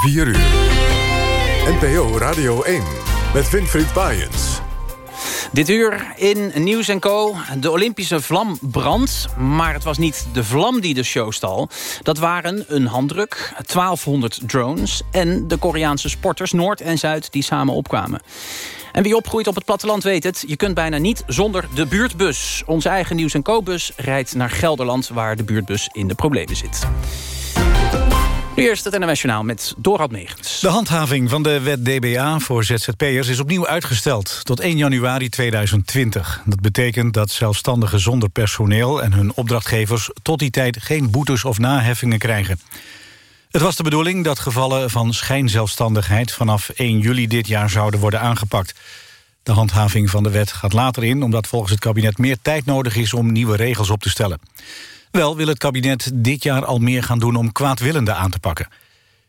4 uur. NPO Radio 1 met Winfried Baaiens. Dit uur in Nieuws Co. De Olympische vlam brandt. Maar het was niet de vlam die de show stal. Dat waren een handdruk, 1200 drones... en de Koreaanse sporters Noord en Zuid die samen opkwamen. En wie opgroeit op het platteland weet het. Je kunt bijna niet zonder de buurtbus. Onze eigen Nieuws Co-bus rijdt naar Gelderland... waar de buurtbus in de problemen zit. Eerst het NMS met Dorad Megens. De handhaving van de wet DBA voor ZZP'ers is opnieuw uitgesteld tot 1 januari 2020. Dat betekent dat zelfstandigen zonder personeel en hun opdrachtgevers tot die tijd geen boetes of naheffingen krijgen. Het was de bedoeling dat gevallen van schijnzelfstandigheid vanaf 1 juli dit jaar zouden worden aangepakt. De handhaving van de wet gaat later in omdat volgens het kabinet meer tijd nodig is om nieuwe regels op te stellen. Wel wil het kabinet dit jaar al meer gaan doen om kwaadwillenden aan te pakken.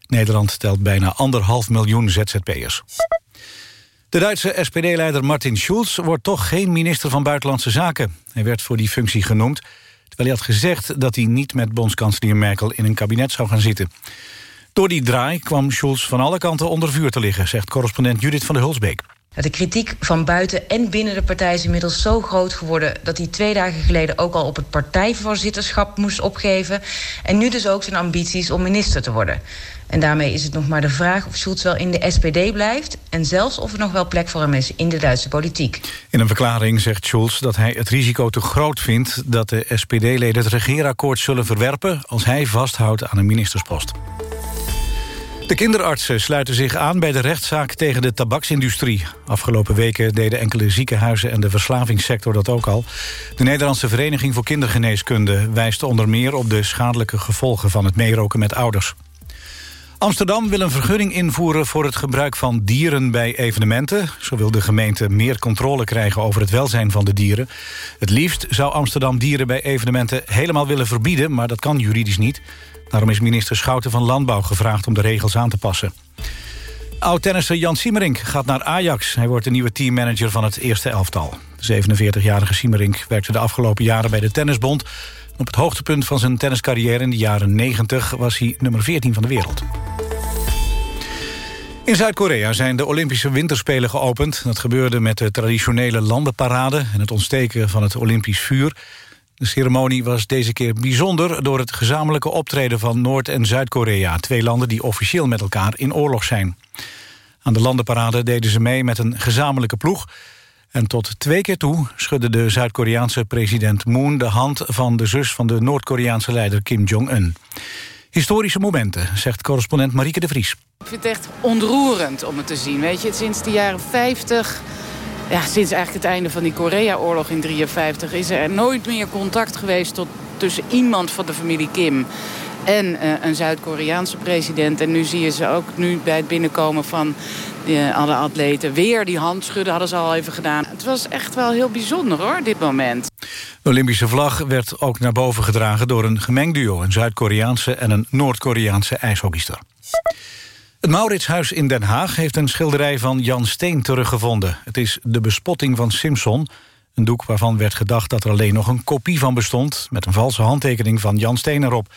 Nederland telt bijna anderhalf miljoen ZZP'ers. De Duitse SPD-leider Martin Schulz wordt toch geen minister van Buitenlandse Zaken. Hij werd voor die functie genoemd, terwijl hij had gezegd... dat hij niet met bondskanselier Merkel in een kabinet zou gaan zitten. Door die draai kwam Schulz van alle kanten onder vuur te liggen... zegt correspondent Judith van der Hulsbeek. De kritiek van buiten en binnen de partij is inmiddels zo groot geworden... dat hij twee dagen geleden ook al op het partijvoorzitterschap moest opgeven... en nu dus ook zijn ambities om minister te worden. En daarmee is het nog maar de vraag of Schulz wel in de SPD blijft... en zelfs of er nog wel plek voor hem is in de Duitse politiek. In een verklaring zegt Schulz dat hij het risico te groot vindt... dat de SPD-leden het regeerakkoord zullen verwerpen... als hij vasthoudt aan een ministerspost. De kinderartsen sluiten zich aan bij de rechtszaak tegen de tabaksindustrie. Afgelopen weken deden enkele ziekenhuizen en de verslavingssector dat ook al. De Nederlandse Vereniging voor Kindergeneeskunde wijst onder meer op de schadelijke gevolgen van het meeroken met ouders. Amsterdam wil een vergunning invoeren voor het gebruik van dieren bij evenementen. Zo wil de gemeente meer controle krijgen over het welzijn van de dieren. Het liefst zou Amsterdam dieren bij evenementen helemaal willen verbieden... maar dat kan juridisch niet. Daarom is minister Schouten van Landbouw gevraagd om de regels aan te passen. Oud-tennisser Jan Siemerink gaat naar Ajax. Hij wordt de nieuwe teammanager van het eerste elftal. De 47-jarige Siemerink werkte de afgelopen jaren bij de Tennisbond. Op het hoogtepunt van zijn tenniscarrière in de jaren 90 was hij nummer 14 van de wereld. In Zuid-Korea zijn de Olympische Winterspelen geopend. Dat gebeurde met de traditionele landenparade... en het ontsteken van het Olympisch vuur. De ceremonie was deze keer bijzonder... door het gezamenlijke optreden van Noord- en Zuid-Korea... twee landen die officieel met elkaar in oorlog zijn. Aan de landenparade deden ze mee met een gezamenlijke ploeg... En tot twee keer toe schudde de Zuid-Koreaanse president Moon... de hand van de zus van de Noord-Koreaanse leider Kim Jong-un. Historische momenten, zegt correspondent Marieke de Vries. Ik vind het echt ontroerend om het te zien. Weet je, sinds de jaren 50 ja, sinds eigenlijk het einde van die Korea-oorlog in 1953... is er nooit meer contact geweest tot, tussen iemand van de familie Kim en uh, een Zuid-Koreaanse president. En nu zie je ze ook nu bij het binnenkomen van alle atleten... weer die handschudden hadden ze al even gedaan. Het was echt wel heel bijzonder hoor, dit moment. De Olympische vlag werd ook naar boven gedragen door een gemengd duo... een Zuid-Koreaanse en een Noord-Koreaanse ijshockeyster. Het Mauritshuis in Den Haag heeft een schilderij van Jan Steen teruggevonden. Het is De Bespotting van Simpson. Een doek waarvan werd gedacht dat er alleen nog een kopie van bestond... met een valse handtekening van Jan Steen erop.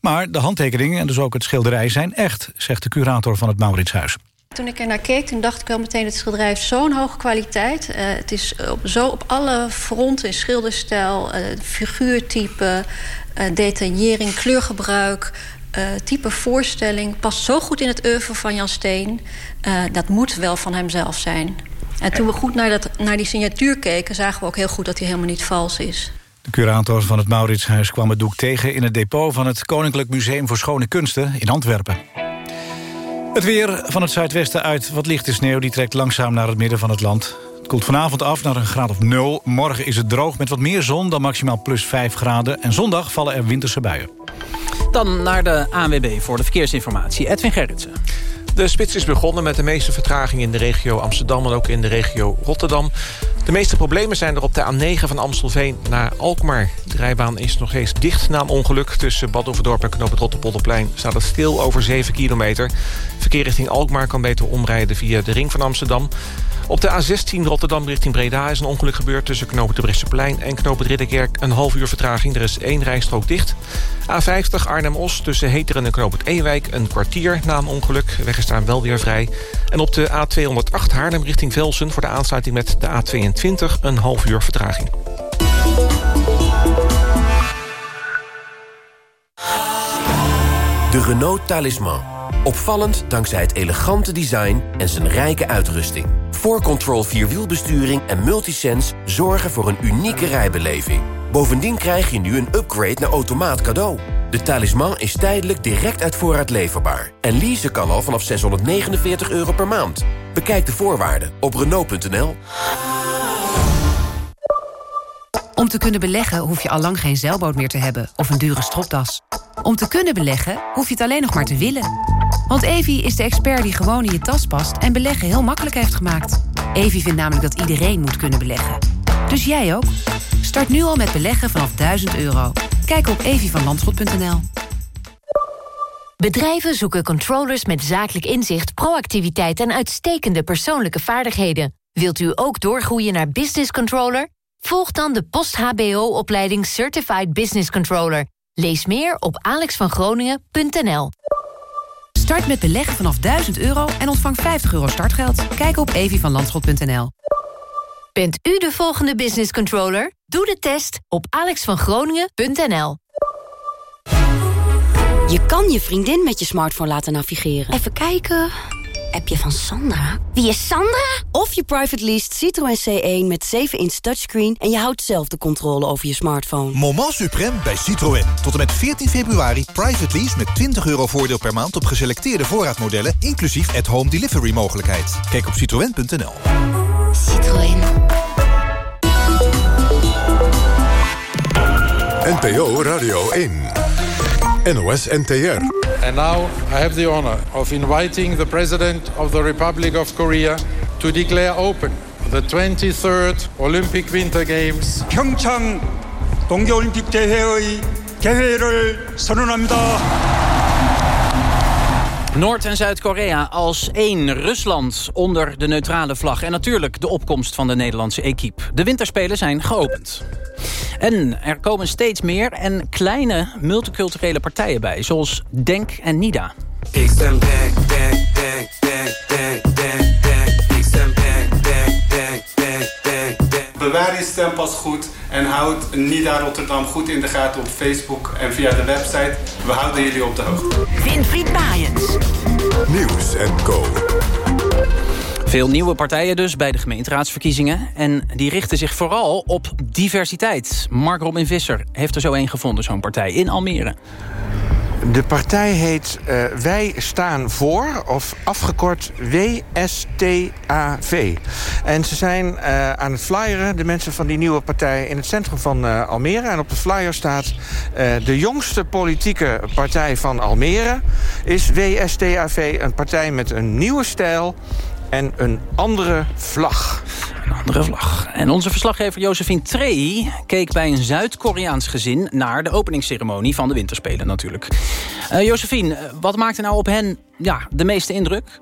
Maar de handtekeningen en dus ook het schilderij zijn echt... zegt de curator van het Mauritshuis. Toen ik er naar keek, toen dacht ik wel meteen... het schilderij zo'n hoge kwaliteit. Uh, het is op, zo op alle fronten, schilderstijl, uh, figuurtype... Uh, detaillering, kleurgebruik type voorstelling past zo goed in het oeuvre van Jan Steen. Dat moet wel van hemzelf zijn. En toen we goed naar, dat, naar die signatuur keken... zagen we ook heel goed dat hij helemaal niet vals is. De curator van het Mauritshuis kwam het doek tegen... in het depot van het Koninklijk Museum voor Schone Kunsten in Antwerpen. Het weer van het zuidwesten uit wat lichte sneeuw... die trekt langzaam naar het midden van het land. Het koelt vanavond af naar een graad of 0. Morgen is het droog met wat meer zon dan maximaal plus 5 graden. En zondag vallen er winterse buien. Dan naar de ANWB voor de verkeersinformatie. Edwin Gerritsen. De spits is begonnen met de meeste vertraging in de regio Amsterdam... en ook in de regio Rotterdam. De meeste problemen zijn er op de A9 van Amstelveen naar Alkmaar. De rijbaan is nog eens dicht na een ongeluk. Tussen Bad en Knoop het Rotterpolderplein staat het stil over 7 kilometer. Verkeer richting Alkmaar kan beter omrijden via de ring van Amsterdam. Op de A16 Rotterdam richting Breda is een ongeluk gebeurd... tussen Knoop het Bresseplein en Knoop het Ridderkerk. Een half uur vertraging, er is één rijstrook dicht. A50 Arnhem-Os tussen Heteren en Knoop het Ewijk... een kwartier na een ongeluk. Weg is wel weer vrij. En op de A208 Haarlem richting Velsen... voor de aansluiting met de A22 een half uur vertraging. De Renault Talisman. Opvallend dankzij het elegante design en zijn rijke uitrusting. 4Control Vierwielbesturing en Multisense zorgen voor een unieke rijbeleving. Bovendien krijg je nu een upgrade naar automaat cadeau. De talisman is tijdelijk direct uit voorraad leverbaar. En leasen kan al vanaf 649 euro per maand. Bekijk de voorwaarden op Renault.nl. Om te kunnen beleggen hoef je al lang geen zeilboot meer te hebben of een dure stropdas. Om te kunnen beleggen hoef je het alleen nog maar te willen. Want Evi is de expert die gewoon in je tas past en beleggen heel makkelijk heeft gemaakt. Evi vindt namelijk dat iedereen moet kunnen beleggen. Dus jij ook? Start nu al met beleggen vanaf 1000 euro. Kijk op evievanlandschot.nl. Bedrijven zoeken controllers met zakelijk inzicht, proactiviteit en uitstekende persoonlijke vaardigheden. Wilt u ook doorgroeien naar business controller? Volg dan de post-HBO-opleiding Certified Business Controller. Lees meer op alexvangroningen.nl. Start met beleggen vanaf 1000 euro en ontvang 50 euro startgeld. Kijk op evievanlandschot.nl. Bent u de volgende business controller? Doe de test op alexvangroningen.nl. Je kan je vriendin met je smartphone laten navigeren. Even kijken. Appje van Sandra. Wie is Sandra? Of je private lease Citroën C1 met 7-inch touchscreen... en je houdt zelf de controle over je smartphone. Moment suprême bij Citroën. Tot en met 14 februari private lease met 20 euro voordeel per maand... op geselecteerde voorraadmodellen, inclusief at-home delivery mogelijkheid. Kijk op citroën.nl. Citroën. NPO Radio 1. NOS NTR. And now I have the honor of inviting the President of the Republic of Korea to declare open the 23rd Olympic Winter Games. 평창 동계올림픽 대회의 개회를 선언합니다. Noord- en Zuid-Korea als één. Rusland onder de neutrale vlag. En natuurlijk de opkomst van de Nederlandse equipe. De winterspelen zijn geopend. En er komen steeds meer en kleine multiculturele partijen bij. Zoals Denk en Nida. Ik denk, denk, Bewaar je stempas goed en houd Nida Rotterdam goed in de gaten op Facebook en via de website. We houden jullie op de hoogte. Winfried Maaiens. Nieuws en Co. Veel nieuwe partijen dus bij de gemeenteraadsverkiezingen. En die richten zich vooral op diversiteit. Mark Robin Visser heeft er zo een gevonden, zo'n partij, in Almere. De partij heet uh, Wij Staan Voor, of afgekort WSTAV. En ze zijn uh, aan het flyeren, de mensen van die nieuwe partij... in het centrum van uh, Almere. En op de flyer staat... de jongste politieke partij van Almere is WSTAV. Een partij met een nieuwe stijl en een andere vlag. Vlag. En onze verslaggever Josephine Trey keek bij een Zuid-Koreaans gezin... naar de openingsceremonie van de Winterspelen natuurlijk. Uh, Josephine, wat maakte nou op hen ja, de meeste indruk?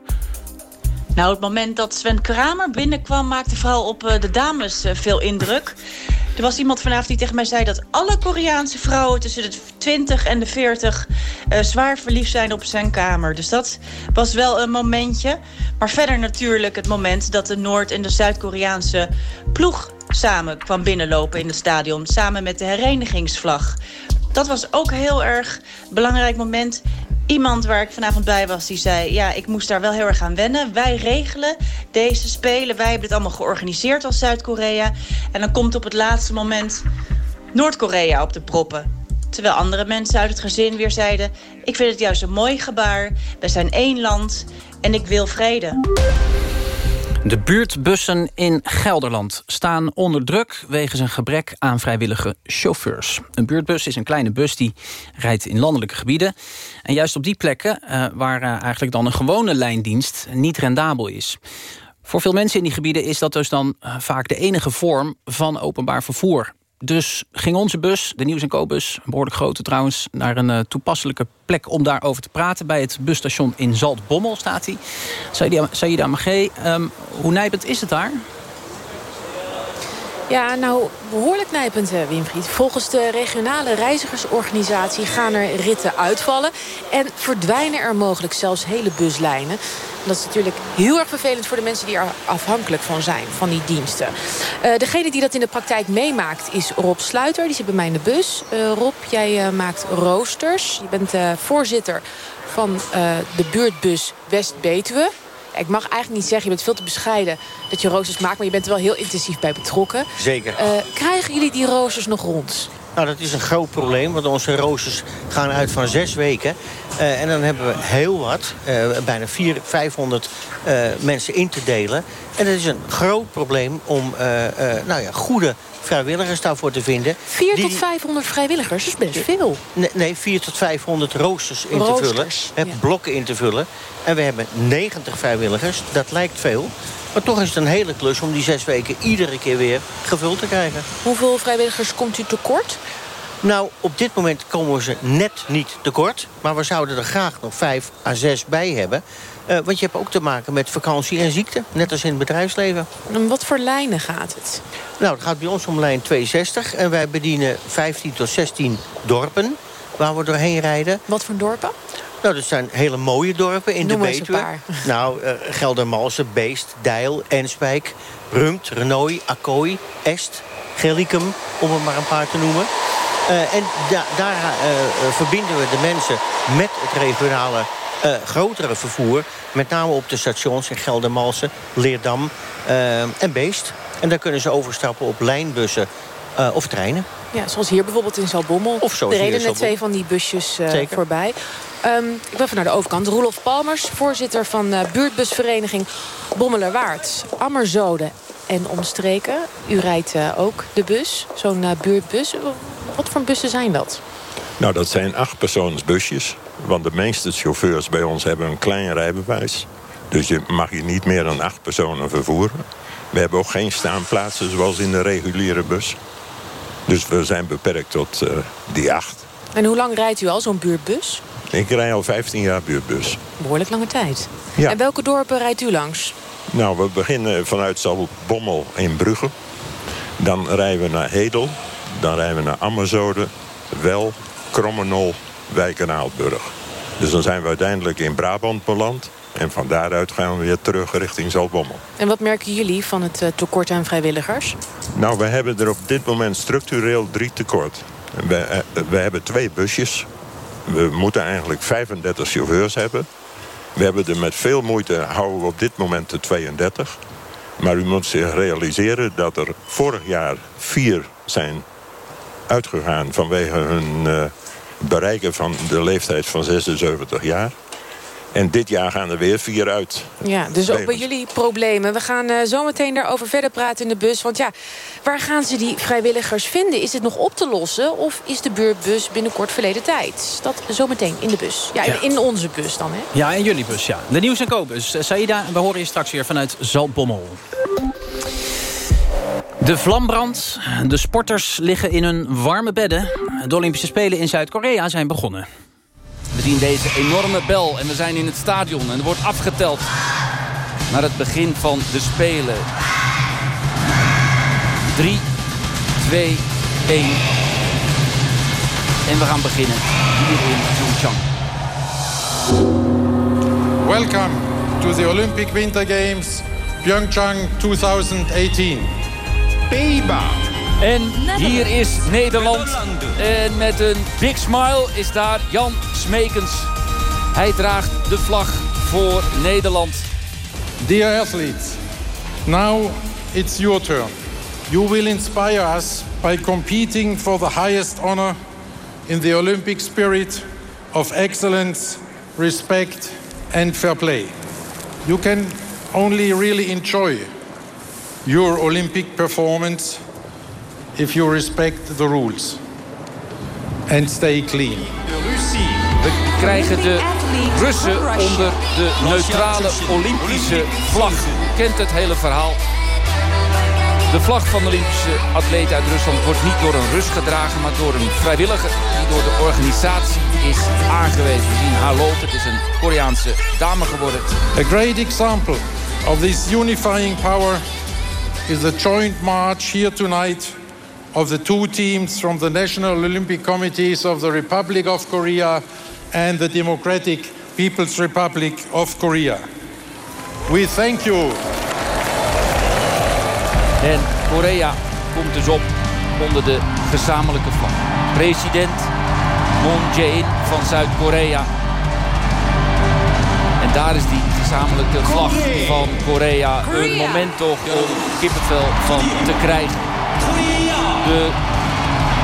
Nou, het moment dat Sven Kramer binnenkwam... maakte vooral op uh, de dames uh, veel indruk. Er was iemand vanavond die tegen mij zei dat alle Koreaanse vrouwen... tussen de 20 en de 40 uh, zwaar verliefd zijn op zijn kamer. Dus dat was wel een momentje. Maar verder natuurlijk het moment dat de Noord- en de Zuid-Koreaanse ploeg... samen kwam binnenlopen in het stadion, samen met de herenigingsvlag. Dat was ook een heel erg belangrijk moment iemand waar ik vanavond bij was, die zei... ja, ik moest daar wel heel erg aan wennen. Wij regelen deze spelen. Wij hebben dit allemaal georganiseerd als Zuid-Korea. En dan komt op het laatste moment Noord-Korea op de proppen. Terwijl andere mensen uit het gezin weer zeiden... ik vind het juist een mooi gebaar. We zijn één land en ik wil vrede. De buurtbussen in Gelderland staan onder druk... wegens een gebrek aan vrijwillige chauffeurs. Een buurtbus is een kleine bus die rijdt in landelijke gebieden. En juist op die plekken uh, waar uh, eigenlijk dan een gewone lijndienst niet rendabel is. Voor veel mensen in die gebieden is dat dus dan eh, vaak de enige vorm van openbaar vervoer. Dus ging onze bus, de Nieuws- en Co-bus, behoorlijk grote trouwens... naar een uh, toepasselijke plek om daarover te praten. Bij het busstation in Zaltbommel staat hij. Saïda Magé, um, hoe nijpend is het daar? Ja, nou, behoorlijk nijpend, uh, Winfried. Volgens de regionale reizigersorganisatie gaan er ritten uitvallen... en verdwijnen er mogelijk zelfs hele buslijnen. Dat is natuurlijk heel erg vervelend voor de mensen die er afhankelijk van zijn, van die diensten. Uh, degene die dat in de praktijk meemaakt is Rob Sluiter. Die zit bij mij in de bus. Uh, Rob, jij maakt roosters. Je bent voorzitter van de buurtbus West-Betuwe. Ik mag eigenlijk niet zeggen, je bent veel te bescheiden dat je roosters maakt... maar je bent er wel heel intensief bij betrokken. Zeker. krijgen jullie die roosters nog rond? Nou, dat is een groot probleem, want onze roosters gaan uit van zes weken. Uh, en dan hebben we heel wat, uh, bijna 400, 500 uh, mensen in te delen. En dat is een groot probleem om nou ja, goede vrijwilligers daarvoor te vinden. 4 tot 500 vrijwilligers, dat is best veel. Nee, nee 4 tot 500 roosters in roosters, te vullen. Ja. Blokken in te vullen. En we hebben 90 vrijwilligers, dat lijkt veel. Maar toch is het een hele klus om die zes weken iedere keer weer gevuld te krijgen. Hoeveel vrijwilligers komt u tekort? Nou, op dit moment komen we ze net niet tekort. Maar we zouden er graag nog vijf à zes bij hebben. Uh, want je hebt ook te maken met vakantie en ziekte. Net als in het bedrijfsleven. En wat voor lijnen gaat het? Nou, het gaat bij ons om lijn 62. En wij bedienen 15 tot 16 dorpen waar we doorheen rijden. Wat voor dorpen? Nou, dat zijn hele mooie dorpen in Noem de Betuwe. Nou, uh, Geldermalsen, Beest, Deil, Enswijk, Rumt, Renoy, Akkooi, Est, Gellicum, om er maar een paar te noemen. Uh, en da daar uh, verbinden we de mensen met het regionale grotere vervoer. Met name op de stations in Geldermalsen, Leerdam en Beest. En daar kunnen ze overstappen op lijnbussen of treinen. Ja, zoals hier bijvoorbeeld in Zalbommel. Of zo er reden net twee van die busjes voorbij. Um, ik ben even naar de overkant. Roelof Palmers, voorzitter van uh, buurtbusvereniging Bommelerwaard. Ammerzode en omstreken. U rijdt uh, ook de bus, zo'n uh, buurtbus. Wat voor bussen zijn dat? Nou, dat zijn achtpersoonsbusjes. Want de meeste chauffeurs bij ons hebben een klein rijbewijs. Dus je mag je niet meer dan acht personen vervoeren. We hebben ook geen staanplaatsen zoals in de reguliere bus. Dus we zijn beperkt tot uh, die acht. En hoe lang rijdt u al zo'n buurtbus? Ik rij al 15 jaar buurtbus. Behoorlijk lange tijd. Ja. En welke dorpen rijdt u langs? Nou, we beginnen vanuit Zalbommel in Brugge. Dan rijden we naar Hedel. Dan rijden we naar Ammerzode, Wel, Krommenol, Wijk en Aalburg. Dus dan zijn we uiteindelijk in Brabant beland. En van daaruit gaan we weer terug richting Zaltbommel. En wat merken jullie van het uh, tekort aan vrijwilligers? Nou, we hebben er op dit moment structureel drie tekort. We, uh, we hebben twee busjes. We moeten eigenlijk 35 chauffeurs hebben. We hebben er met veel moeite, houden we op dit moment de 32. Maar u moet zich realiseren dat er vorig jaar vier zijn uitgegaan... vanwege hun uh, bereiken van de leeftijd van 76 jaar. En dit jaar gaan er weer vier uit. Ja, dus ook bij jullie problemen. We gaan uh, zo meteen daarover verder praten in de bus. Want ja, waar gaan ze die vrijwilligers vinden? Is het nog op te lossen? Of is de buurtbus binnenkort verleden tijd? Dat zometeen in de bus. Ja, ja. in onze bus dan, hè? Ja, in jullie bus, ja. De Nieuws- en Co-bus. Saida, we horen je straks weer vanuit Zaltbommel. De vlambrand. De sporters liggen in hun warme bedden. De Olympische Spelen in Zuid-Korea zijn begonnen. We zien deze enorme bel en we zijn in het stadion en er wordt afgeteld naar het begin van de Spelen. 3, 2, 1. En we gaan beginnen hier in Pyeongchang. Welcome to the Olympic Winter Games Pyeongchang 2018. Beba. En hier is Nederland. En met een big smile is daar Jan Smekens. Hij draagt de vlag voor Nederland. Dear athletes, now it's your turn. You will inspire us by competing for the highest honor in the Olympic spirit of excellence, respect and fair play. You can only really enjoy your Olympic performance if you respect the rules and stay clean. We krijgen de Russen onder de neutrale Olympische vlag. U kent het hele verhaal. De vlag van de Olympische atleet uit Rusland wordt niet door een Rus gedragen... maar door een vrijwilliger die door de organisatie is aangewezen. We zien haar lopen. Het is een Koreaanse dame geworden. A great example of this unifying power is the joint march here tonight of the two teams from the National Olympic Committees of the Republic of Korea and the Democratic People's Republic of Korea. We thank you. En Korea komt dus op onder de gezamenlijke vlag. President Moon Jae-in van Zuid-Korea. En daar is die gezamenlijke vlag van Korea. Een moment toch om kippenvel van te krijgen De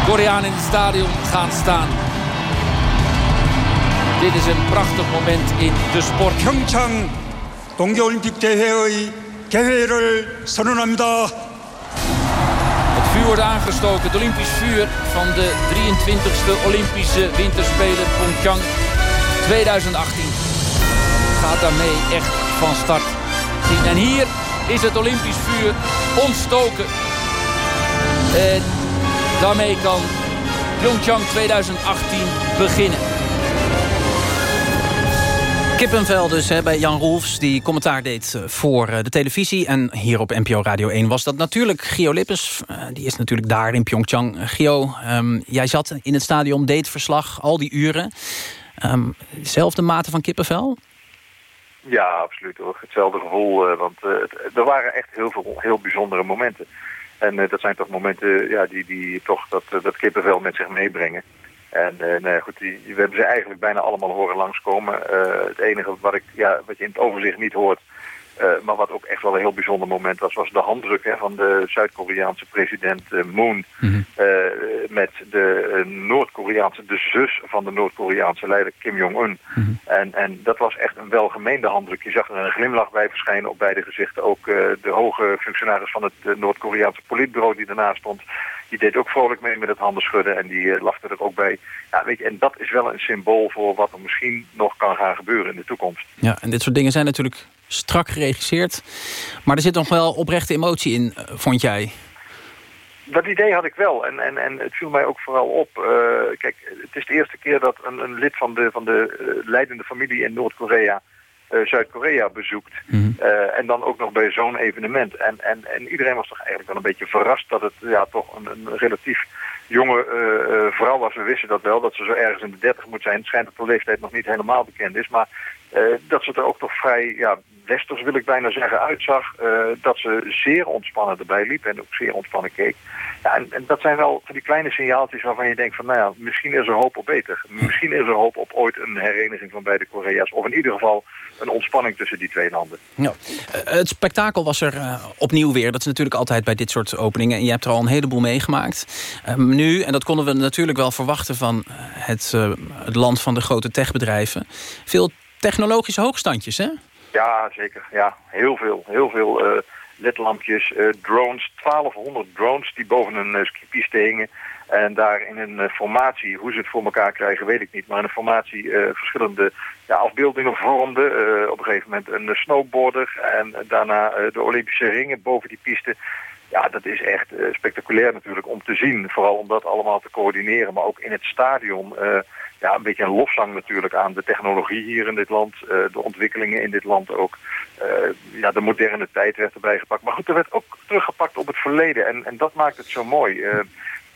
Koreanen in het stadion gaan staan. Dit is een prachtig moment in de sport. 평창 동계올림픽 대회의 개회를 선언합니다. Het vuur wordt aangestoken, het Olympisch vuur van de 23e Olympische Winterspelen Pyeongchang 2018 gaat daarmee echt van start. En hier is het Olympisch vuur ontstoken. en daarmee kan Pyeongchang 2018 beginnen. Kippenvel dus hè, bij Jan Roelfs, die commentaar deed eh, voor eh, de televisie. En hier op NPO Radio 1 was dat natuurlijk Gio Lippes. Eh, die is natuurlijk daar in Pyeongchang. Gio, ehm, jij zat in het stadion, deed verslag, al die uren. Ehm, zelfde mate van kippenvel? Ja, absoluut hoor. Hetzelfde gevoel, want er waren echt heel veel heel bijzondere momenten. En dat zijn toch momenten ja, die, die toch dat, dat kippenvel met zich meebrengen. En uh, nou goed, die, we hebben ze eigenlijk bijna allemaal horen langskomen. Het enige wat, ik, ja, wat je in het overzicht niet hoort, maar wat ook echt wel een heel bijzonder moment was, was de handdruk hè, van de Zuid-Koreaanse president Moon mm -hmm. met de Noord-Koreaanse, de zus van de Noord-Koreaanse leider Kim Jong-un. Mm -hmm. en, en dat was echt een welgemeende handdruk. Je zag er een glimlach bij verschijnen op beide gezichten. Ook de hoge functionaris van het Noord-Koreaanse politbureau die daarnaast stond, die deed ook vrolijk mee met het handen schudden en die uh, lachte er ook bij. Ja, weet je, en dat is wel een symbool voor wat er misschien nog kan gaan gebeuren in de toekomst. Ja, en dit soort dingen zijn natuurlijk strak geregisseerd. Maar er zit nog wel oprechte emotie in, vond jij? Dat idee had ik wel. En, en, en het viel mij ook vooral op. Uh, kijk, het is de eerste keer dat een, een lid van de, van de uh, leidende familie in Noord-Korea... Uh, Zuid-Korea bezoekt. Mm -hmm. uh, en dan ook nog bij zo'n evenement. En, en, en iedereen was toch eigenlijk wel een beetje verrast dat het ja, toch een, een relatief jonge vrouw was. We wisten dat wel, dat ze zo ergens in de dertig moet zijn. Het schijnt dat de leeftijd nog niet helemaal bekend is. Maar dat ze er ook toch vrij ja, westers, wil ik bijna zeggen, uitzag. dat ze zeer ontspannen erbij liep en ook zeer ontspannen keek. Ja, en, en, dat zijn wel van die kleine signaaltjes waarvan je denkt van, nou ja, misschien is er hoop op beter. Misschien is er hoop op ooit een hereniging van beide Korea's. Of in ieder geval een ontspanning tussen die twee landen. Ja. het spektakel was er opnieuw weer. Dat is natuurlijk altijd bij dit soort openingen. En je hebt er al een heleboel meegemaakt. Uh, nu, en dat konden we natuurlijk wel verwachten van het, het land van de grote techbedrijven. Veel technologische hoogstandjes, hè? Ja, zeker. Ja, heel veel. Heel veel ledlampjes, drones. 1200 drones die boven een skipiste hingen. En daar in een uh, formatie, hoe ze het voor elkaar krijgen, weet ik niet. Maar in een formatie uh, verschillende ja, afbeeldingen vormden. Uh, op een gegeven moment een snowboarder en daarna de Olympische ringen boven die piste. Ja, dat is echt spectaculair natuurlijk om te zien. Vooral om dat allemaal te coördineren. Maar ook in het stadion ja, een beetje een lofzang natuurlijk aan de technologie hier in dit land. de ontwikkelingen in dit land ook. ja, de moderne tijd werd erbij gepakt. Maar goed, er werd ook teruggepakt op het verleden. En, en dat maakt het zo mooi.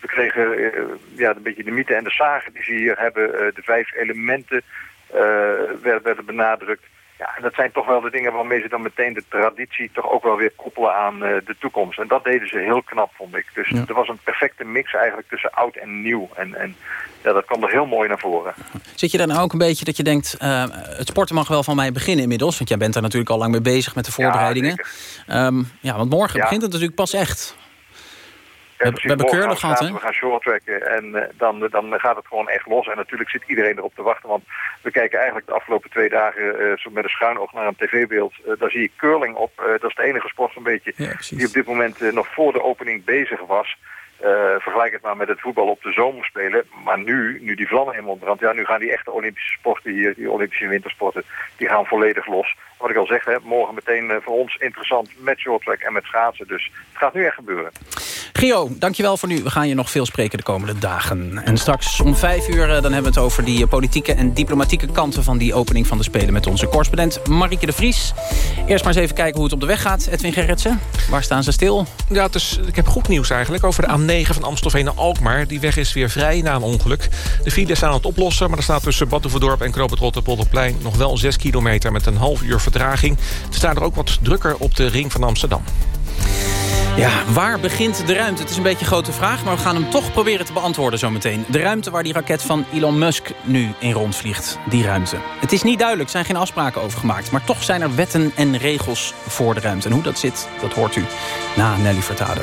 We kregen ja, een beetje de mythe en de zagen die ze hier hebben. De vijf elementen werden, benadrukt. Ja, en dat zijn toch wel de dingen waarmee ze dan meteen de traditie toch ook wel weer koppelen aan de toekomst. En dat deden ze heel knap, vond ik. Dus ja. er was een perfecte mix eigenlijk tussen oud en nieuw. En, en ja, dat kwam er heel mooi naar voren. Zit je dan ook een beetje dat je denkt... het sporten mag wel van mij beginnen inmiddels? Want jij bent daar natuurlijk al lang mee bezig met de voorbereidingen. Ja, um, ja want morgen begint het natuurlijk pas echt. We hebben Keurle gehad, hè? We gaan shorttracken en uh, dan, dan gaat het gewoon echt los. En natuurlijk zit iedereen erop te wachten. Want we kijken eigenlijk de afgelopen twee dagen uh, zo met een schuin oog naar een tv-beeld. Daar zie ik curling op. dat is de enige sport een beetje ja, die op dit moment nog voor de opening bezig was. Eh, vergelijk het maar met het voetbal op de zomerspelen. Maar nu, nu die vlammen helemaal brandt, ja, nu gaan die echte Olympische sporten hier, die Olympische wintersporten, die gaan volledig los. Wat ik al zeg, hè, morgen meteen eh, voor ons interessant met shorttrack en met schaatsen. Dus het gaat nu echt gebeuren. Gio, dankjewel voor nu. We gaan je nog veel spreken de komende dagen. En straks om vijf uur eh, dan hebben we het over die politieke en diplomatieke kanten van die opening van de Spelen met onze correspondent Marieke de Vries. Eerst maar eens even kijken hoe het op de weg gaat. Edwin Gerritsen, waar staan ze stil? Ja, dus ik heb goed nieuws eigenlijk over de A9 van Amstelveen naar Alkmaar. Die weg is weer vrij na een ongeluk. De files staan aan het oplossen, maar er staat tussen Badhoevedorp en Knoop het nog wel 6 kilometer met een half uur vertraging. Er staat er ook wat drukker op de ring van Amsterdam. Ja, waar begint de ruimte? Het is een beetje een grote vraag, maar we gaan hem toch proberen te beantwoorden zometeen. De ruimte waar die raket van Elon Musk nu in rondvliegt, die ruimte. Het is niet duidelijk, er zijn geen afspraken over gemaakt... maar toch zijn er wetten en regels voor de ruimte. En hoe dat zit, dat hoort u na Nelly Furtado.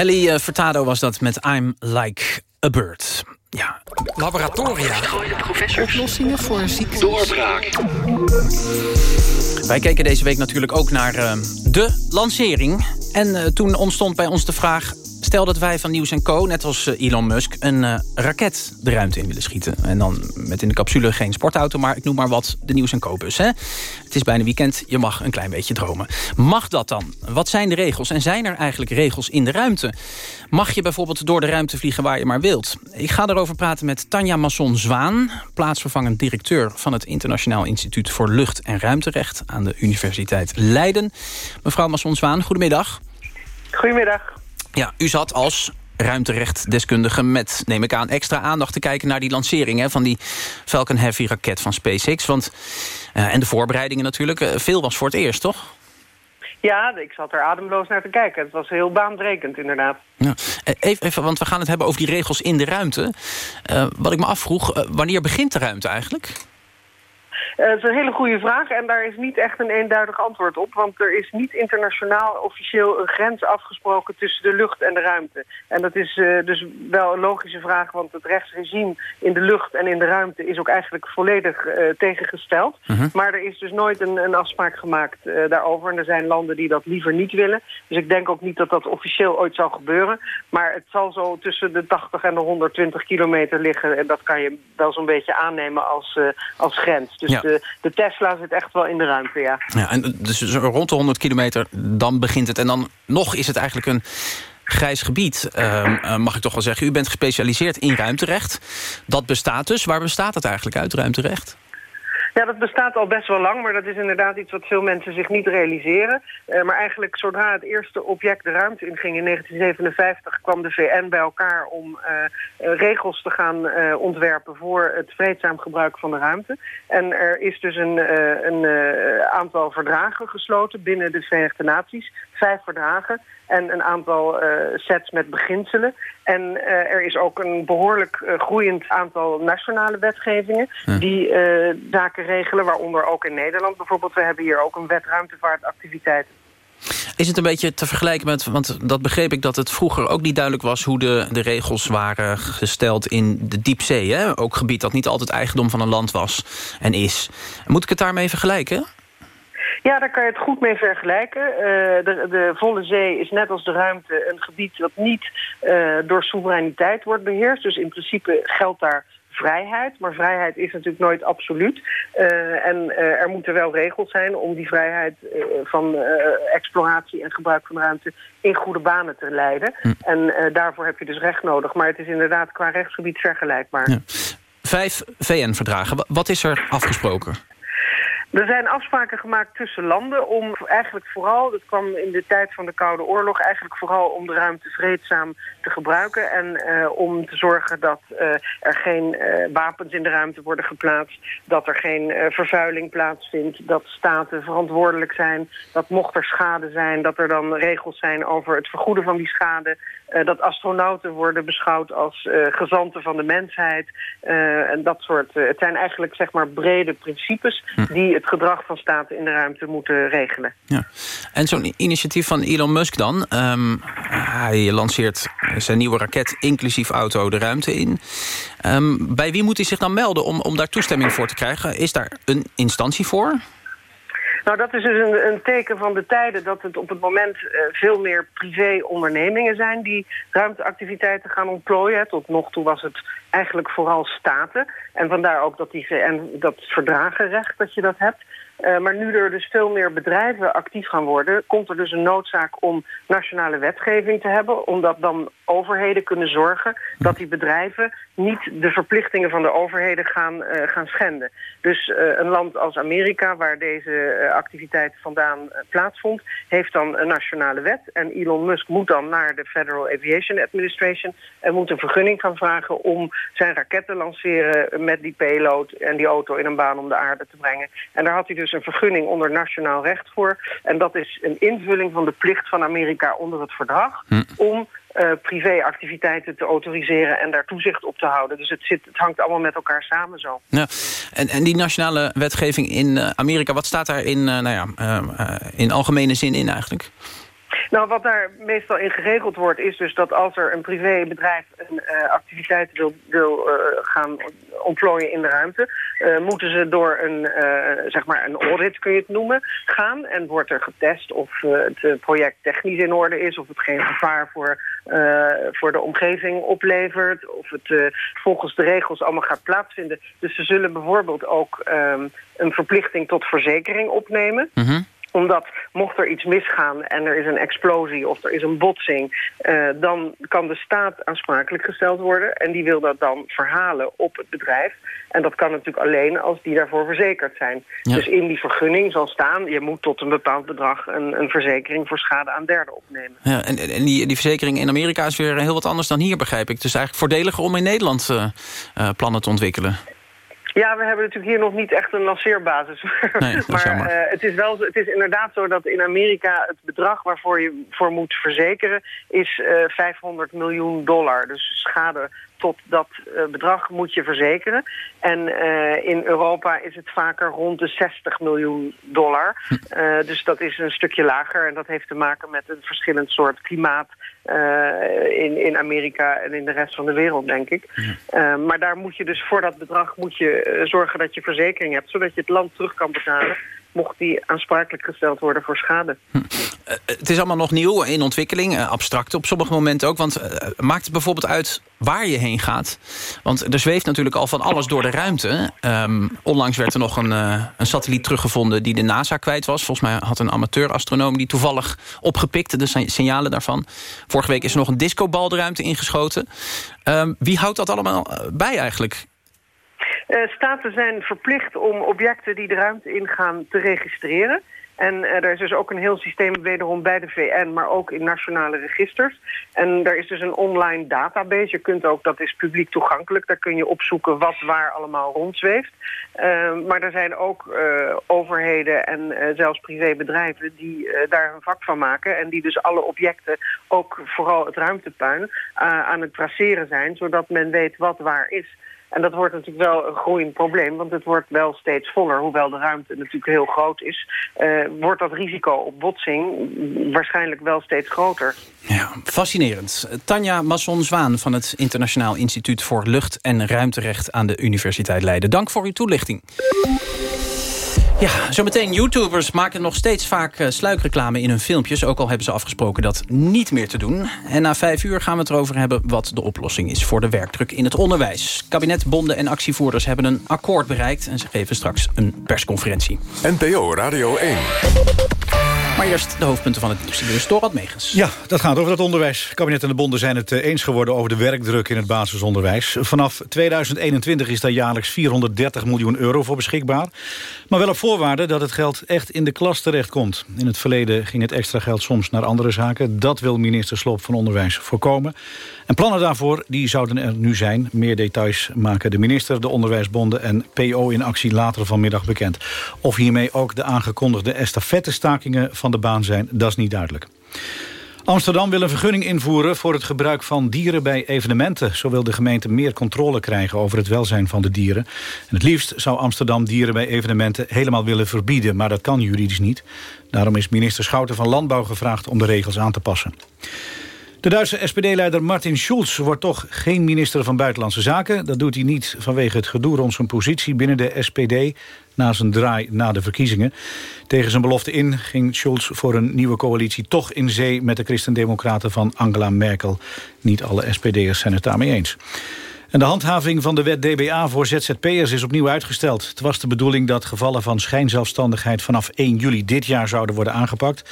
Nelly eh, Furtado was dat met I'm Like a Bird. Ja. Laboratoria. Oplossingen voor ziektes. Doorbraak. Wij keken deze week natuurlijk ook naar eh, de lancering. En eh, toen ontstond bij ons de vraag... stel dat wij van Nieuws Co, net als eh, Elon Musk... een eh, raket de ruimte in willen schieten. En dan met in de capsule geen sportauto... maar ik noem maar wat de Nieuws Co-bus. Het is bijna weekend, je mag een klein beetje dromen. Mag dat dan? Wat zijn de regels? En zijn er eigenlijk regels in de ruimte? Mag je bijvoorbeeld door de ruimte vliegen waar je maar wilt? Ik ga daarover praten met Tanja Masson-Zwaan... plaatsvervangend directeur van het Internationaal Instituut voor Lucht- en Ruimterecht... aan de Universiteit Leiden. Mevrouw Masson-Zwaan, goedemiddag. Goedemiddag. Ja, u zat als ruimterechtdeskundige... met, neem ik aan, extra aandacht te kijken naar die lancering... Hè, van die Falcon Heavy raket van SpaceX. Want, eh, en de voorbereidingen natuurlijk. Eh, veel was voor het eerst, toch? Ja, ik zat er ademloos naar te kijken. Het was heel baanbrekend, inderdaad. Ja. Eh, Even, even, want we gaan het hebben over die regels in de ruimte. Wat ik me afvroeg, wanneer begint de ruimte eigenlijk? Eh, dat is een hele goede vraag en daar is niet echt een eenduidig antwoord op. Want er is niet internationaal officieel een grens afgesproken tussen de lucht en de ruimte. En dat is eh, dus wel een logische vraag, want het rechtsregime in de lucht en in de ruimte is ook eigenlijk volledig eh, tegengesteld. Maar er is dus nooit een, een afspraak gemaakt eh, daarover. En er zijn landen die dat liever niet willen. Dus ik denk ook niet dat dat officieel ooit zal gebeuren. Maar het zal zo tussen de 80 en de 120 kilometer liggen. En dat kan je wel zo'n beetje aannemen als, eh, als grens. Dus Ja. De, Tesla zit echt wel in de ruimte, ja. Ja, en dus rond de 100 kilometer, dan begint het. En dan nog is het eigenlijk een grijs gebied, ehm, eh, mag ik toch wel zeggen. U bent gespecialiseerd in ruimterecht. Dat bestaat dus. Waar bestaat het eigenlijk uit, ruimterecht? Ja, dat bestaat al best wel lang, maar dat is inderdaad iets wat veel mensen zich niet realiseren. Eh, maar eigenlijk zodra het eerste object de ruimte inging in 1957... kwam de VN bij elkaar om eh, eh, regels te gaan ontwerpen... voor het vreedzaam gebruik van de ruimte. En er is dus een, een aantal verdragen gesloten binnen de Verenigde Naties. Vijf verdragen en een aantal sets met beginselen. En eh, er is ook een behoorlijk eh, groeiend aantal nationale wetgevingen... die eh, zaken regelen, waaronder ook in Nederland bijvoorbeeld. We hebben hier ook een wet ruimtevaartactiviteiten. Is het een beetje te vergelijken met... want dat begreep ik dat het vroeger ook niet duidelijk was... hoe de, de regels waren gesteld in de diepzee. Hè? Ook gebied dat niet altijd eigendom van een land was en is. Moet ik het daarmee vergelijken? Ja, daar kan je het goed mee vergelijken. Eh, de, de volle zee is net als de ruimte een gebied dat niet eh, door soevereiniteit wordt beheerst. Dus in principe geldt daar vrijheid. Maar vrijheid is natuurlijk nooit absoluut. Eh, en eh, er moeten wel regels zijn om die vrijheid van exploratie en gebruik van ruimte in goede banen te leiden. En eh, daarvoor heb je dus recht nodig. Maar het is inderdaad qua rechtsgebied vergelijkbaar. Vijf VN-verdragen. Wa- Wat is er afgesproken? Er zijn afspraken gemaakt tussen landen om eigenlijk vooral, dat kwam in de tijd van de Koude Oorlog, eigenlijk vooral om de ruimte vreedzaam te gebruiken en eh, om te zorgen dat eh, er geen eh, wapens in de ruimte worden geplaatst, dat er geen vervuiling plaatsvindt, dat staten verantwoordelijk zijn, dat mocht er schade zijn, dat er dan regels zijn over het vergoeden van die schade, eh, dat astronauten worden beschouwd als eh, gezanten van de mensheid eh, en dat soort. het zijn eigenlijk zeg maar brede principes die het gedrag van staten in de ruimte moeten regelen. Ja. En zo'n initiatief van Elon Musk dan. ehm, hij lanceert zijn nieuwe raket inclusief auto de ruimte in. Ehm, bij wie moet hij zich dan melden om, om daar toestemming voor te krijgen? Is daar een instantie voor? Nou, dat is dus een, een teken van de tijden dat het op het moment eh, veel meer privé-ondernemingen zijn die ruimteactiviteiten gaan ontplooien. Tot nog toe was het eigenlijk vooral staten. En vandaar ook dat, die, en dat verdragenrecht dat je dat hebt. Eh, maar nu er dus veel meer bedrijven actief gaan worden... komt er dus een noodzaak om nationale wetgeving te hebben... omdat dan overheden kunnen zorgen dat die bedrijven... niet de verplichtingen van de overheden gaan, eh, gaan schenden. Dus eh, een land als Amerika, waar deze eh, activiteit vandaan plaatsvond... heeft dan een nationale wet. En Elon Musk moet dan naar de Federal Aviation Administration... en moet een vergunning gaan vragen om zijn raket te lanceren... met die payload en die auto in een baan om de aarde te brengen. En daar had hij dus een vergunning onder nationaal recht voor. En dat is een invulling van de plicht van Amerika onder het verdrag... om eh, privéactiviteiten te autoriseren en daar toezicht op te houden. Dus het, zit, het hangt allemaal met elkaar samen zo. Ja. En, en die nationale wetgeving in eh, Amerika, wat staat daar in, eh, nou ja, in algemene zin in eigenlijk? Nou, wat daar meestal in geregeld wordt, is dus dat als er een privébedrijf een eh, activiteit wil, wil eh, gaan ontplooien in de ruimte, eh, moeten ze door een, zeg maar een audit, kun je het noemen, gaan. En wordt er getest of het project technisch in orde is, of het geen gevaar voor, voor de omgeving oplevert, of het volgens de regels allemaal gaat plaatsvinden. Dus ze zullen bijvoorbeeld ook ehm, een verplichting tot verzekering opnemen. Omdat mocht er iets misgaan en er is een explosie of er is een botsing... Uh, dan kan de staat aansprakelijk gesteld worden. En die wil dat dan verhalen op het bedrijf. En dat kan natuurlijk alleen als die daarvoor verzekerd zijn. Ja. Dus in die vergunning zal staan... je moet tot een bepaald bedrag een, een verzekering voor schade aan derden opnemen. Ja, en en die, die verzekering in Amerika is weer heel wat anders dan hier, begrijp ik. Dus eigenlijk voordeliger om in Nederland uh, uh, plannen te ontwikkelen. Ja, we hebben natuurlijk hier nog niet echt een lanceerbasis. Nee, maar uh, het, is wel, het is inderdaad zo dat in Amerika het bedrag waarvoor je voor moet verzekeren... is uh, 500 miljoen dollar. Dus schade tot dat uh, bedrag moet je verzekeren. En in Europa is het vaker rond de 60 miljoen dollar. Uh, dus dat is een stukje lager. En dat heeft te maken met een verschillend soort klimaat... in, in Amerika en in de rest van de wereld, denk ik. maar daar moet je dus voor dat bedrag moet je, zorgen dat je verzekering hebt... zodat je het land terug kan betalen mocht die aansprakelijk gesteld worden voor schade. Hm. Uh, het is allemaal nog nieuw, in ontwikkeling, uh, abstract op sommige momenten ook. Want uh, maakt het bijvoorbeeld uit waar je heen gaat? Want er zweeft natuurlijk al van alles door de ruimte. Um, onlangs werd er nog een, een satelliet teruggevonden die de NASA kwijt was. Volgens mij had een amateur-astronoom die toevallig opgepikte de signalen daarvan. Vorige week is er nog een discobal de ruimte ingeschoten. Um, wie houdt dat allemaal bij eigenlijk? Uh, staten zijn verplicht om objecten die de ruimte ingaan te registreren. En uh, er is dus ook een heel systeem wederom bij de VN, maar ook in nationale registers. En er is dus een online database. Je kunt ook, dat is publiek toegankelijk, daar kun je opzoeken wat waar allemaal rondzweeft. Uh, maar er zijn ook overheden en zelfs privébedrijven die daar een vak van maken. En die dus alle objecten, ook vooral het ruimtepuin, aan het traceren zijn. Zodat men weet wat waar is. En dat wordt natuurlijk wel een groeiend probleem, want het wordt wel steeds voller. Hoewel de ruimte natuurlijk heel groot is, uh, wordt dat risico op botsing waarschijnlijk wel steeds groter. Ja, fascinerend. Tanja Masson-Zwaan van het Internationaal Instituut voor Lucht- en Ruimterecht aan de Universiteit Leiden. Dank voor uw toelichting. Ja, zometeen YouTubers maken nog steeds vaak uh, sluikreclame in hun filmpjes. Ook al hebben ze afgesproken dat niet meer te doen. En na vijf uur gaan we het erover hebben wat de oplossing is voor de werkdruk in het onderwijs. Kabinet, bonden en actievoerders hebben een akkoord bereikt. En ze geven straks een persconferentie. NPO Radio 1. Maar eerst de hoofdpunten van het nieuws. Dus Dorad Megens. Ja, dat gaat over het onderwijs. Het kabinet en de bonden zijn het eens geworden over de werkdruk in het basisonderwijs. Vanaf 2021 is daar jaarlijks 430 miljoen euro voor beschikbaar. Maar wel op voorwaarde dat het geld echt in de klas terechtkomt. In het verleden ging het extra geld soms naar andere zaken. Dat wil minister Slob van Onderwijs voorkomen. En plannen daarvoor die zouden er nu zijn. Meer details maken de minister, de onderwijsbonden en PO in actie later vanmiddag bekend. Of hiermee ook de aangekondigde estafettestakingen van de baan zijn, dat is niet duidelijk. Amsterdam wil een vergunning invoeren voor het gebruik van dieren bij evenementen. Zo wil de gemeente meer controle krijgen over het welzijn van de dieren. En het liefst zou Amsterdam dieren bij evenementen helemaal willen verbieden. Maar dat kan juridisch niet. Daarom is minister Schouten van Landbouw gevraagd om de regels aan te passen. De Duitse SPD-leider Martin Schulz wordt toch geen minister van Buitenlandse Zaken. Dat doet hij niet vanwege het gedoe rond zijn positie binnen de SPD... na zijn draai na de verkiezingen. Tegen zijn belofte in ging Schulz voor een nieuwe coalitie... toch in zee met de christendemocraten van Angela Merkel. Niet alle SPD'ers zijn het daarmee eens. En de handhaving van de wet DBA voor ZZP'ers is opnieuw uitgesteld. Het was de bedoeling dat gevallen van schijnzelfstandigheid... vanaf 1 juli dit jaar zouden worden aangepakt.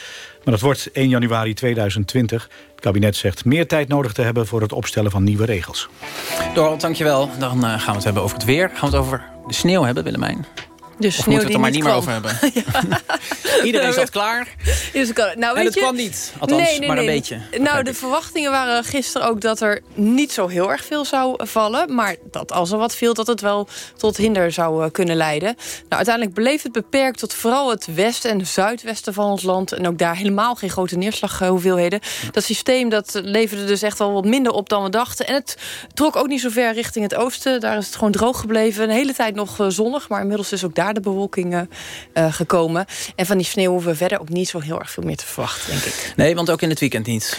Maar dat wordt 1 januari 2020. Het kabinet zegt meer tijd nodig te hebben... voor het opstellen van nieuwe regels. Dorald, dankjewel. Dan uh, gaan we het hebben over het weer. Gaan we het over de sneeuw hebben, Willemijn? De of moeten we het er maar niet meer over hebben? Iedereen zat klaar. Dus, nou, en het je, kwam niet. Althans, nee, nee, maar een nee. beetje. Nou, de verwachtingen waren gisteren ook dat er niet zo heel erg veel zou vallen. Maar dat als er wat viel, dat het wel tot hinder zou uh, kunnen leiden. Nou, uiteindelijk bleef het beperkt tot vooral het westen en zuidwesten van ons land. En ook daar helemaal geen grote neerslaghoeveelheden. Dat systeem dat leverde dus echt wel wat minder op dan we dachten. En het trok ook niet zo ver richting het oosten. Daar is het gewoon droog gebleven. Een hele tijd nog uh, zonnig, maar inmiddels is ook daar de uh, gekomen. En van die sneeuw hoeven we verder ook niet zo heel erg veel meer te verwachten, denk ik. Nee, want ook in het weekend niet.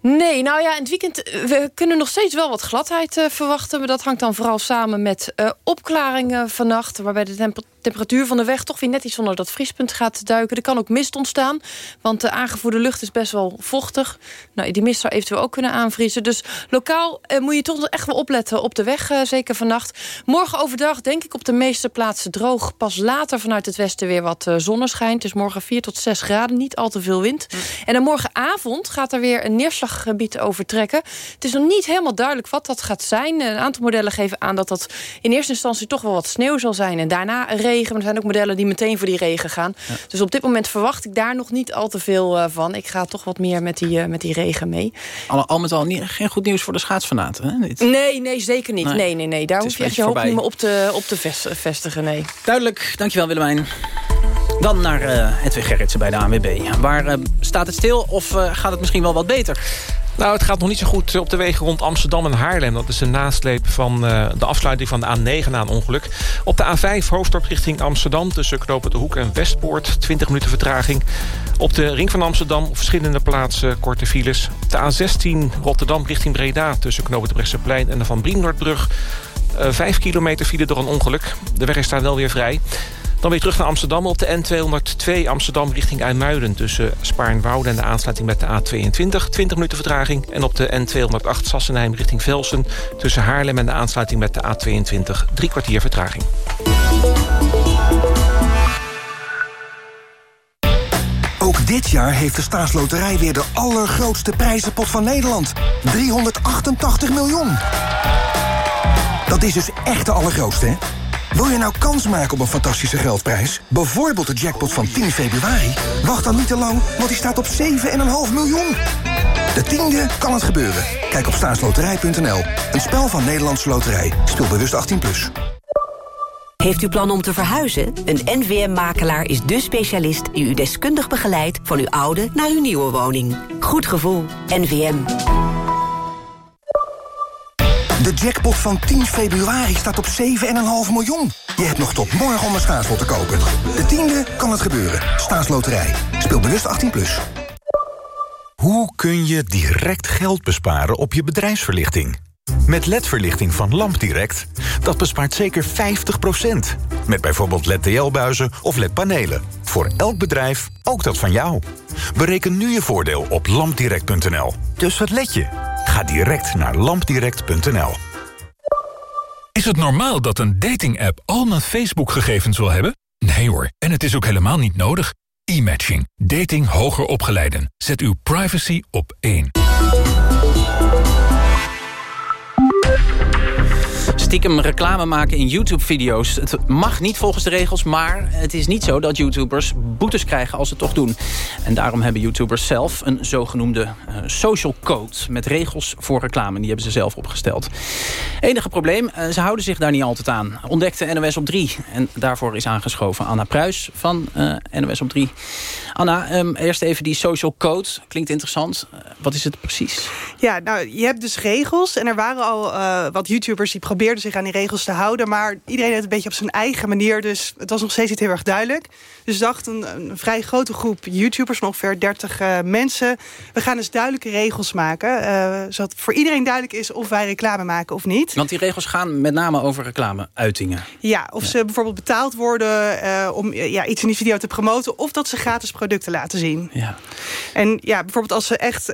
Nee, nou ja, in het weekend we kunnen nog steeds wel wat gladheid uh, verwachten. Maar dat hangt dan vooral samen met uh, opklaringen vannacht. Waarbij de temperatuur temperatuur van de weg toch weer net iets onder dat vriespunt gaat duiken. Er kan ook mist ontstaan, want de aangevoerde lucht is best wel vochtig. Nou, die mist zou eventueel ook kunnen aanvriezen. Dus lokaal eh, moet je toch echt wel opletten op de weg, eh, zeker vannacht. Morgen overdag denk ik op de meeste plaatsen droog. Pas later vanuit het westen weer wat eh, zonneschijn. Dus morgen 4 tot 6 graden, niet al te veel wind. En dan morgenavond gaat er weer een neerslaggebied overtrekken. Het is nog niet helemaal duidelijk wat dat gaat zijn. Een aantal modellen geven aan dat dat in eerste instantie toch wel wat sneeuw zal zijn. En daarna regen. Maar er zijn ook modellen die meteen voor die regen gaan. Dus op dit moment verwacht ik daar nog niet al te veel eh, van. Ik ga toch wat meer met die, eh, met die regen mee. Al, al met al niet, geen goed nieuws voor de schaatsfanaten. Hè? Dit. Nee, nee, zeker niet. Nee. Nee, nee, nee. Daar hoef je echt je hoop niet meer op te, op te ves- vestigen. Nee. Duidelijk, dankjewel Willemijn. Dan naar eh Edwin Gerritsen bij de ANWB. Waar staat het stil of gaat het misschien wel wat beter? Nou, het gaat nog niet zo goed op de wegen rond Amsterdam en Haarlem. Dat is een nasleep van eh, de afsluiting van de A9 na een ongeluk. Op de A5 hoofddorp richting Amsterdam... tussen Knopen de Hoek en Westpoort, 20 minuten vertraging. Op de ring van Amsterdam op verschillende plaatsen korte files. De A16 Rotterdam richting Breda... tussen Knopen de Brechtseplein en de Van Brienoordbrug... Uh, 5 kilometer file door een ongeluk. De weg is daar wel weer vrij. Dan weer terug naar Amsterdam op de N202 Amsterdam richting IJmuiden... tussen Spaarnwoude en de aansluiting met de A22. 20 minuten vertraging. En op de N208 Sassenheim richting Velsen... tussen Haarlem en de aansluiting met de A22. Drie kwartier vertraging. Ook dit jaar heeft de staatsloterij weer de allergrootste prijzenpot van Nederland. 388 miljoen. Dat is dus echt de allergrootste, hè? Wil je nou kans maken op een fantastische geldprijs? Bijvoorbeeld de jackpot van 10 februari? Wacht dan niet te lang, want die staat op 7,5 miljoen. De tiende kan het gebeuren. Kijk op staatsloterij.nl. Een spel van Nederlandse Loterij. Speel bewust 18+. Plus. Heeft u plan om te verhuizen? Een NVM-makelaar is de specialist die u deskundig begeleidt... van uw oude naar uw nieuwe woning. Goed gevoel. NVM. De jackpot van 10 februari staat op 7,5 miljoen. Je hebt nog tot morgen om een staatslot te kopen. De tiende kan het gebeuren. Staatsloterij. Speel bewust 18+. Plus. Hoe kun je direct geld besparen op je bedrijfsverlichting? Met LED-verlichting van LampDirect, dat bespaart zeker 50%. Met bijvoorbeeld LED-TL-buizen of LED-panelen. Voor elk bedrijf, ook dat van jou. Bereken nu je voordeel op lampdirect.nl. Dus wat let je? Ga direct naar lampdirect.nl. Is het normaal dat een dating-app al mijn Facebook-gegevens wil hebben? Nee hoor, en het is ook helemaal niet nodig. E-matching. Dating hoger opgeleiden. Zet uw privacy op één. Stiekem reclame maken in YouTube-video's. Het mag niet volgens de regels, maar het is niet zo dat YouTubers boetes krijgen als ze het toch doen. En daarom hebben YouTubers zelf een zogenoemde uh, social code met regels voor reclame. Die hebben ze zelf opgesteld. Enige probleem, uh, ze houden zich daar niet altijd aan. Ontdekte NOS op 3. En daarvoor is aangeschoven Anna Pruis van uh, NOS op 3. Anna, um, eerst even die social code. Klinkt interessant. wat is het precies? Ja, nou, je hebt dus regels. En er waren al wat YouTubers die probeerden zich aan die regels te houden. Maar iedereen het een beetje op zijn eigen manier. Dus het was nog steeds niet heel erg duidelijk. Dus dacht een, een vrij grote groep YouTubers, ongeveer 30 uh, mensen. We gaan dus duidelijke regels maken. Uh, zodat voor iedereen duidelijk is of wij reclame maken of niet. Want die regels gaan met name over reclameuitingen. Ja, of ja. ze bijvoorbeeld betaald worden uh, om ja, iets in die video te promoten. Of dat ze gratis producten laten zien. Ja. En ja, bijvoorbeeld als ze echt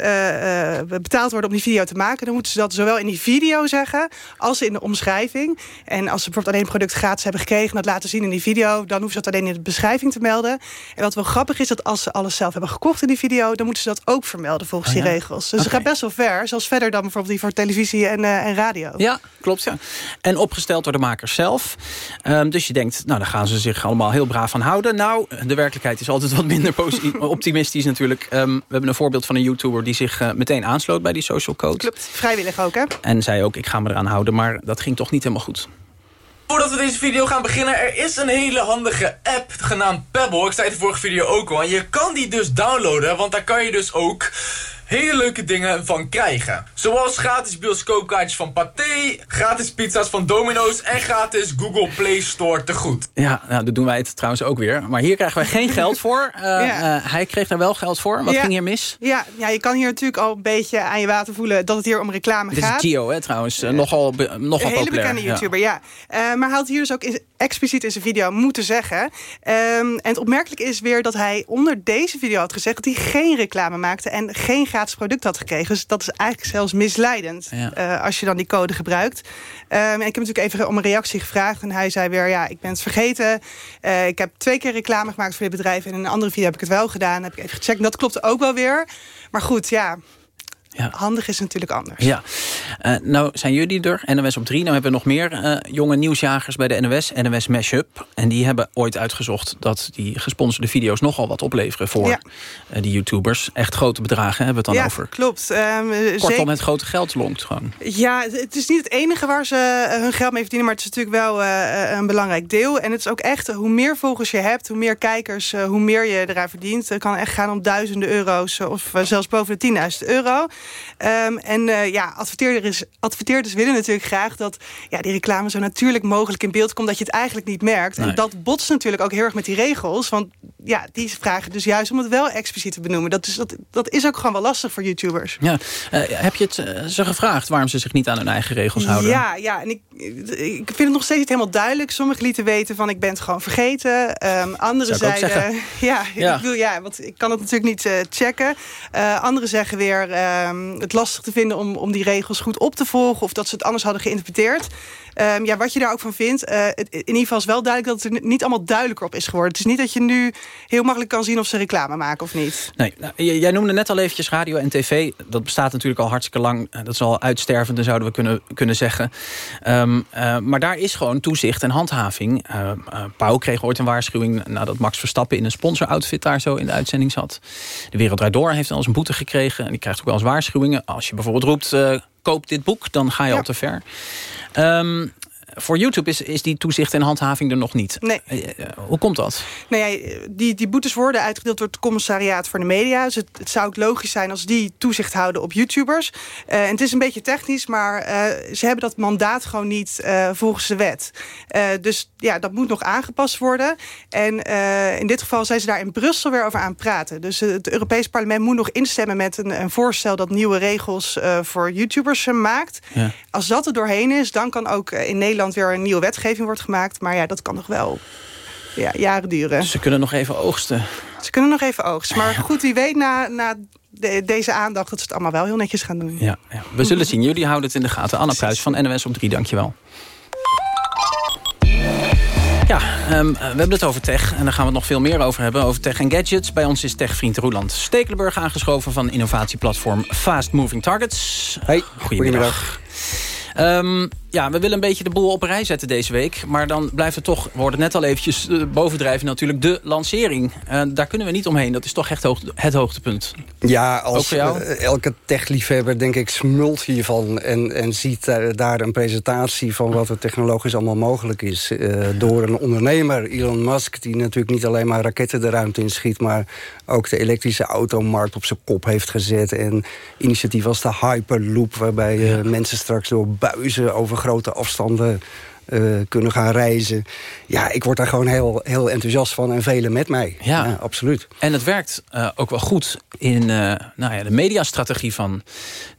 betaald worden om die video te maken. Dan moeten ze dat zowel in die video zeggen als in de omschrijving. En als ze bijvoorbeeld alleen een product gratis hebben gekregen... en dat laten zien in die video... dan hoeven ze dat alleen in de beschrijving te melden. En wat wel grappig is, dat als ze alles zelf hebben gekocht in die video... dan moeten ze dat ook vermelden volgens oh, ja. die regels. Dus okay. het gaat best wel ver. Zelfs verder dan bijvoorbeeld die voor televisie en, uh, en radio. Ja, klopt. Ja. En opgesteld door de makers zelf. Um, dus je denkt, nou, daar gaan ze zich allemaal heel braaf aan houden. Nou, de werkelijkheid is altijd wat minder optimistisch natuurlijk. Um, we hebben een voorbeeld van een YouTuber... die zich uh, meteen aansloot bij die social code. Klopt, vrijwillig ook, hè? En zei ook, ik ga me eraan houden. Maar dat ging toch niet helemaal goed. Voordat we deze video gaan beginnen, er is een hele handige app genaamd Pebble. Ik zei het de vorige video ook al. En je kan die dus downloaden, want daar kan je dus ook hele leuke dingen van krijgen. Zoals gratis bioscoopkaartjes van Pathé, gratis pizza's van Domino's en gratis Google Play Store te goed. Ja, nou, dat doen wij het trouwens ook weer. Maar hier krijgen wij geen geld voor. Uh, ja. uh, hij kreeg daar wel geld voor. Wat ja. ging hier mis? Ja, ja, je kan hier natuurlijk al een beetje aan je water voelen dat het hier om reclame Dit gaat. Dit is Gio, hè, trouwens. Uh, nogal, nogal een hele populair. bekende YouTuber, ja. ja. maar hij had hier dus ook expliciet in zijn video moeten zeggen. Ehm, en het opmerkelijk is weer dat hij onder deze video had gezegd... dat hij geen reclame maakte en geen gratis product had gekregen. Dus dat is eigenlijk zelfs misleidend Ja. eh, als je dan die code gebruikt. Ehm, en ik heb natuurlijk even om een reactie gevraagd. En hij zei weer, ja, ik ben het vergeten. Eh, ik heb twee keer reclame gemaakt voor dit bedrijf. En in een andere video heb ik het wel gedaan. Heb ik even gecheckt. En dat klopt ook wel weer. Maar goed, ja... Handig is natuurlijk anders. Ja, Eh, nou zijn jullie er, NOS op 3. Nou hebben we nog meer eh, jonge nieuwsjagers bij de NOS, NOS Mashup. En die hebben ooit uitgezocht dat die gesponsorde video's nogal wat opleveren voor Ja. eh, die YouTubers. Echt grote bedragen hebben we het dan ja, over. klopt. Eh, Kortom, het grote geld lonkt gewoon. Ja, het is niet het enige waar ze hun geld mee verdienen... maar het is natuurlijk wel een belangrijk deel. En het is ook echt, hoe meer volgers je hebt... hoe meer kijkers, hoe meer je eraan verdient. Het kan echt gaan om duizenden euro's... of zelfs boven de 10.000 euro. Ehm, en eh, ja, adverteerders, adverteerders willen natuurlijk graag... dat ja, die reclame zo natuurlijk mogelijk in beeld komt... dat je het eigenlijk niet merkt. Nee. En dat botst natuurlijk ook heel erg met die regels. Want ja, die vragen dus juist om het wel expliciet te benoemen. Dat is, dat, dat is ook gewoon wel lastig voor YouTubers. Ja. Eh, heb je het eh, ze gevraagd waarom ze zich niet aan hun eigen regels houden? Ja, ja, en ik, ik vind het nog steeds niet helemaal duidelijk. Sommigen lieten weten van ik ben het gewoon vergeten. Ehm anderen zeiden... Ja, Ja. Ik bedoel, ja, want ik kan het natuurlijk niet checken. Anderen zeggen weer ehm, het lastig te vinden om, om die regels goed op te volgen... of dat ze het anders hadden geïnterpreteerd. Ehm, ja, wat je daar ook van vindt. eh, in ieder geval is wel duidelijk dat het er niet allemaal duidelijker op is geworden. Het is niet dat je nu heel makkelijk kan zien of ze reclame maken of niet. Nee, nou, jij noemde net al eventjes radio en tv. Dat bestaat natuurlijk al hartstikke lang. Eh, Dat is al uitstervende, zouden we kunnen, kunnen zeggen. Ehm, eh, maar daar is gewoon toezicht en handhaving. Eh, Pauw kreeg ooit een waarschuwing... nadat Max Verstappen in een sponsoroutfit daar zo in de uitzending zat. De Wereld Door heeft al eens een boete gekregen. En die krijgt ook wel eens waarschuwingen. Als je bijvoorbeeld roept, koop dit boek, dan ga je al te ver. Ehm, voor YouTube is, is die toezicht en handhaving er nog niet. Nee. Eh, eh, hoe komt dat? Nou ja, die, die boetes worden uitgedeeld door het commissariaat voor de media. Dus het, het zou ook logisch zijn als die toezicht houden op YouTubers. Eh, en het is een beetje technisch, maar ze hebben dat mandaat gewoon niet volgens de wet. Dus ja, dat moet nog aangepast worden. En in dit geval zijn ze daar in Brussel weer over aan het praten. Dus het Europees Parlement moet nog instemmen met een, een voorstel dat nieuwe regels voor YouTubers maakt. Ja. Als dat er doorheen is, dan kan ook in Nederland weer een nieuwe wetgeving worden gemaakt. Maar ja, dat kan nog wel ja, jaren duren. Ze kunnen nog even oogsten. Ze kunnen nog even oogsten. Maar goed, wie weet na, na de- deze aandacht... dat ze het allemaal wel heel netjes gaan doen. Ja, ja. We zullen zien. Jullie houden het in de gaten. Anna Pruis van NOS op 3, dankjewel. Ja, ehm, we hebben het over tech en daar gaan we het nog veel meer over hebben. Over tech en gadgets. Bij ons is techvriend Roeland Stekelenburg aangeschoven... van innovatieplatform Fast Moving Targets. Hey, goedemiddag. Ehm, ja, we willen een beetje de boel op rij zetten deze week. Maar dan blijft het toch, we hoorden het net al eventjes eh, bovendrijven natuurlijk, de lancering. Eh, daar kunnen we niet omheen. Dat is toch echt hoog, het hoogtepunt. Ja, als eh, elke techliefhebber denk ik smult hiervan... en, en ziet daar, daar een presentatie van wat er technologisch allemaal mogelijk is... door een ondernemer, Elon Musk... die natuurlijk niet alleen maar raketten de ruimte inschiet... maar ook de elektrische automarkt op zijn kop heeft gezet... en initiatief als de Hyperloop... waarbij mensen straks door buizen over grote afstanden... eh, kunnen gaan reizen. Ja, ik word daar gewoon heel, heel enthousiast van en velen met mij. Ja. absoluut. En het werkt eh, ook wel goed in eh, nou ja, de mediastrategie van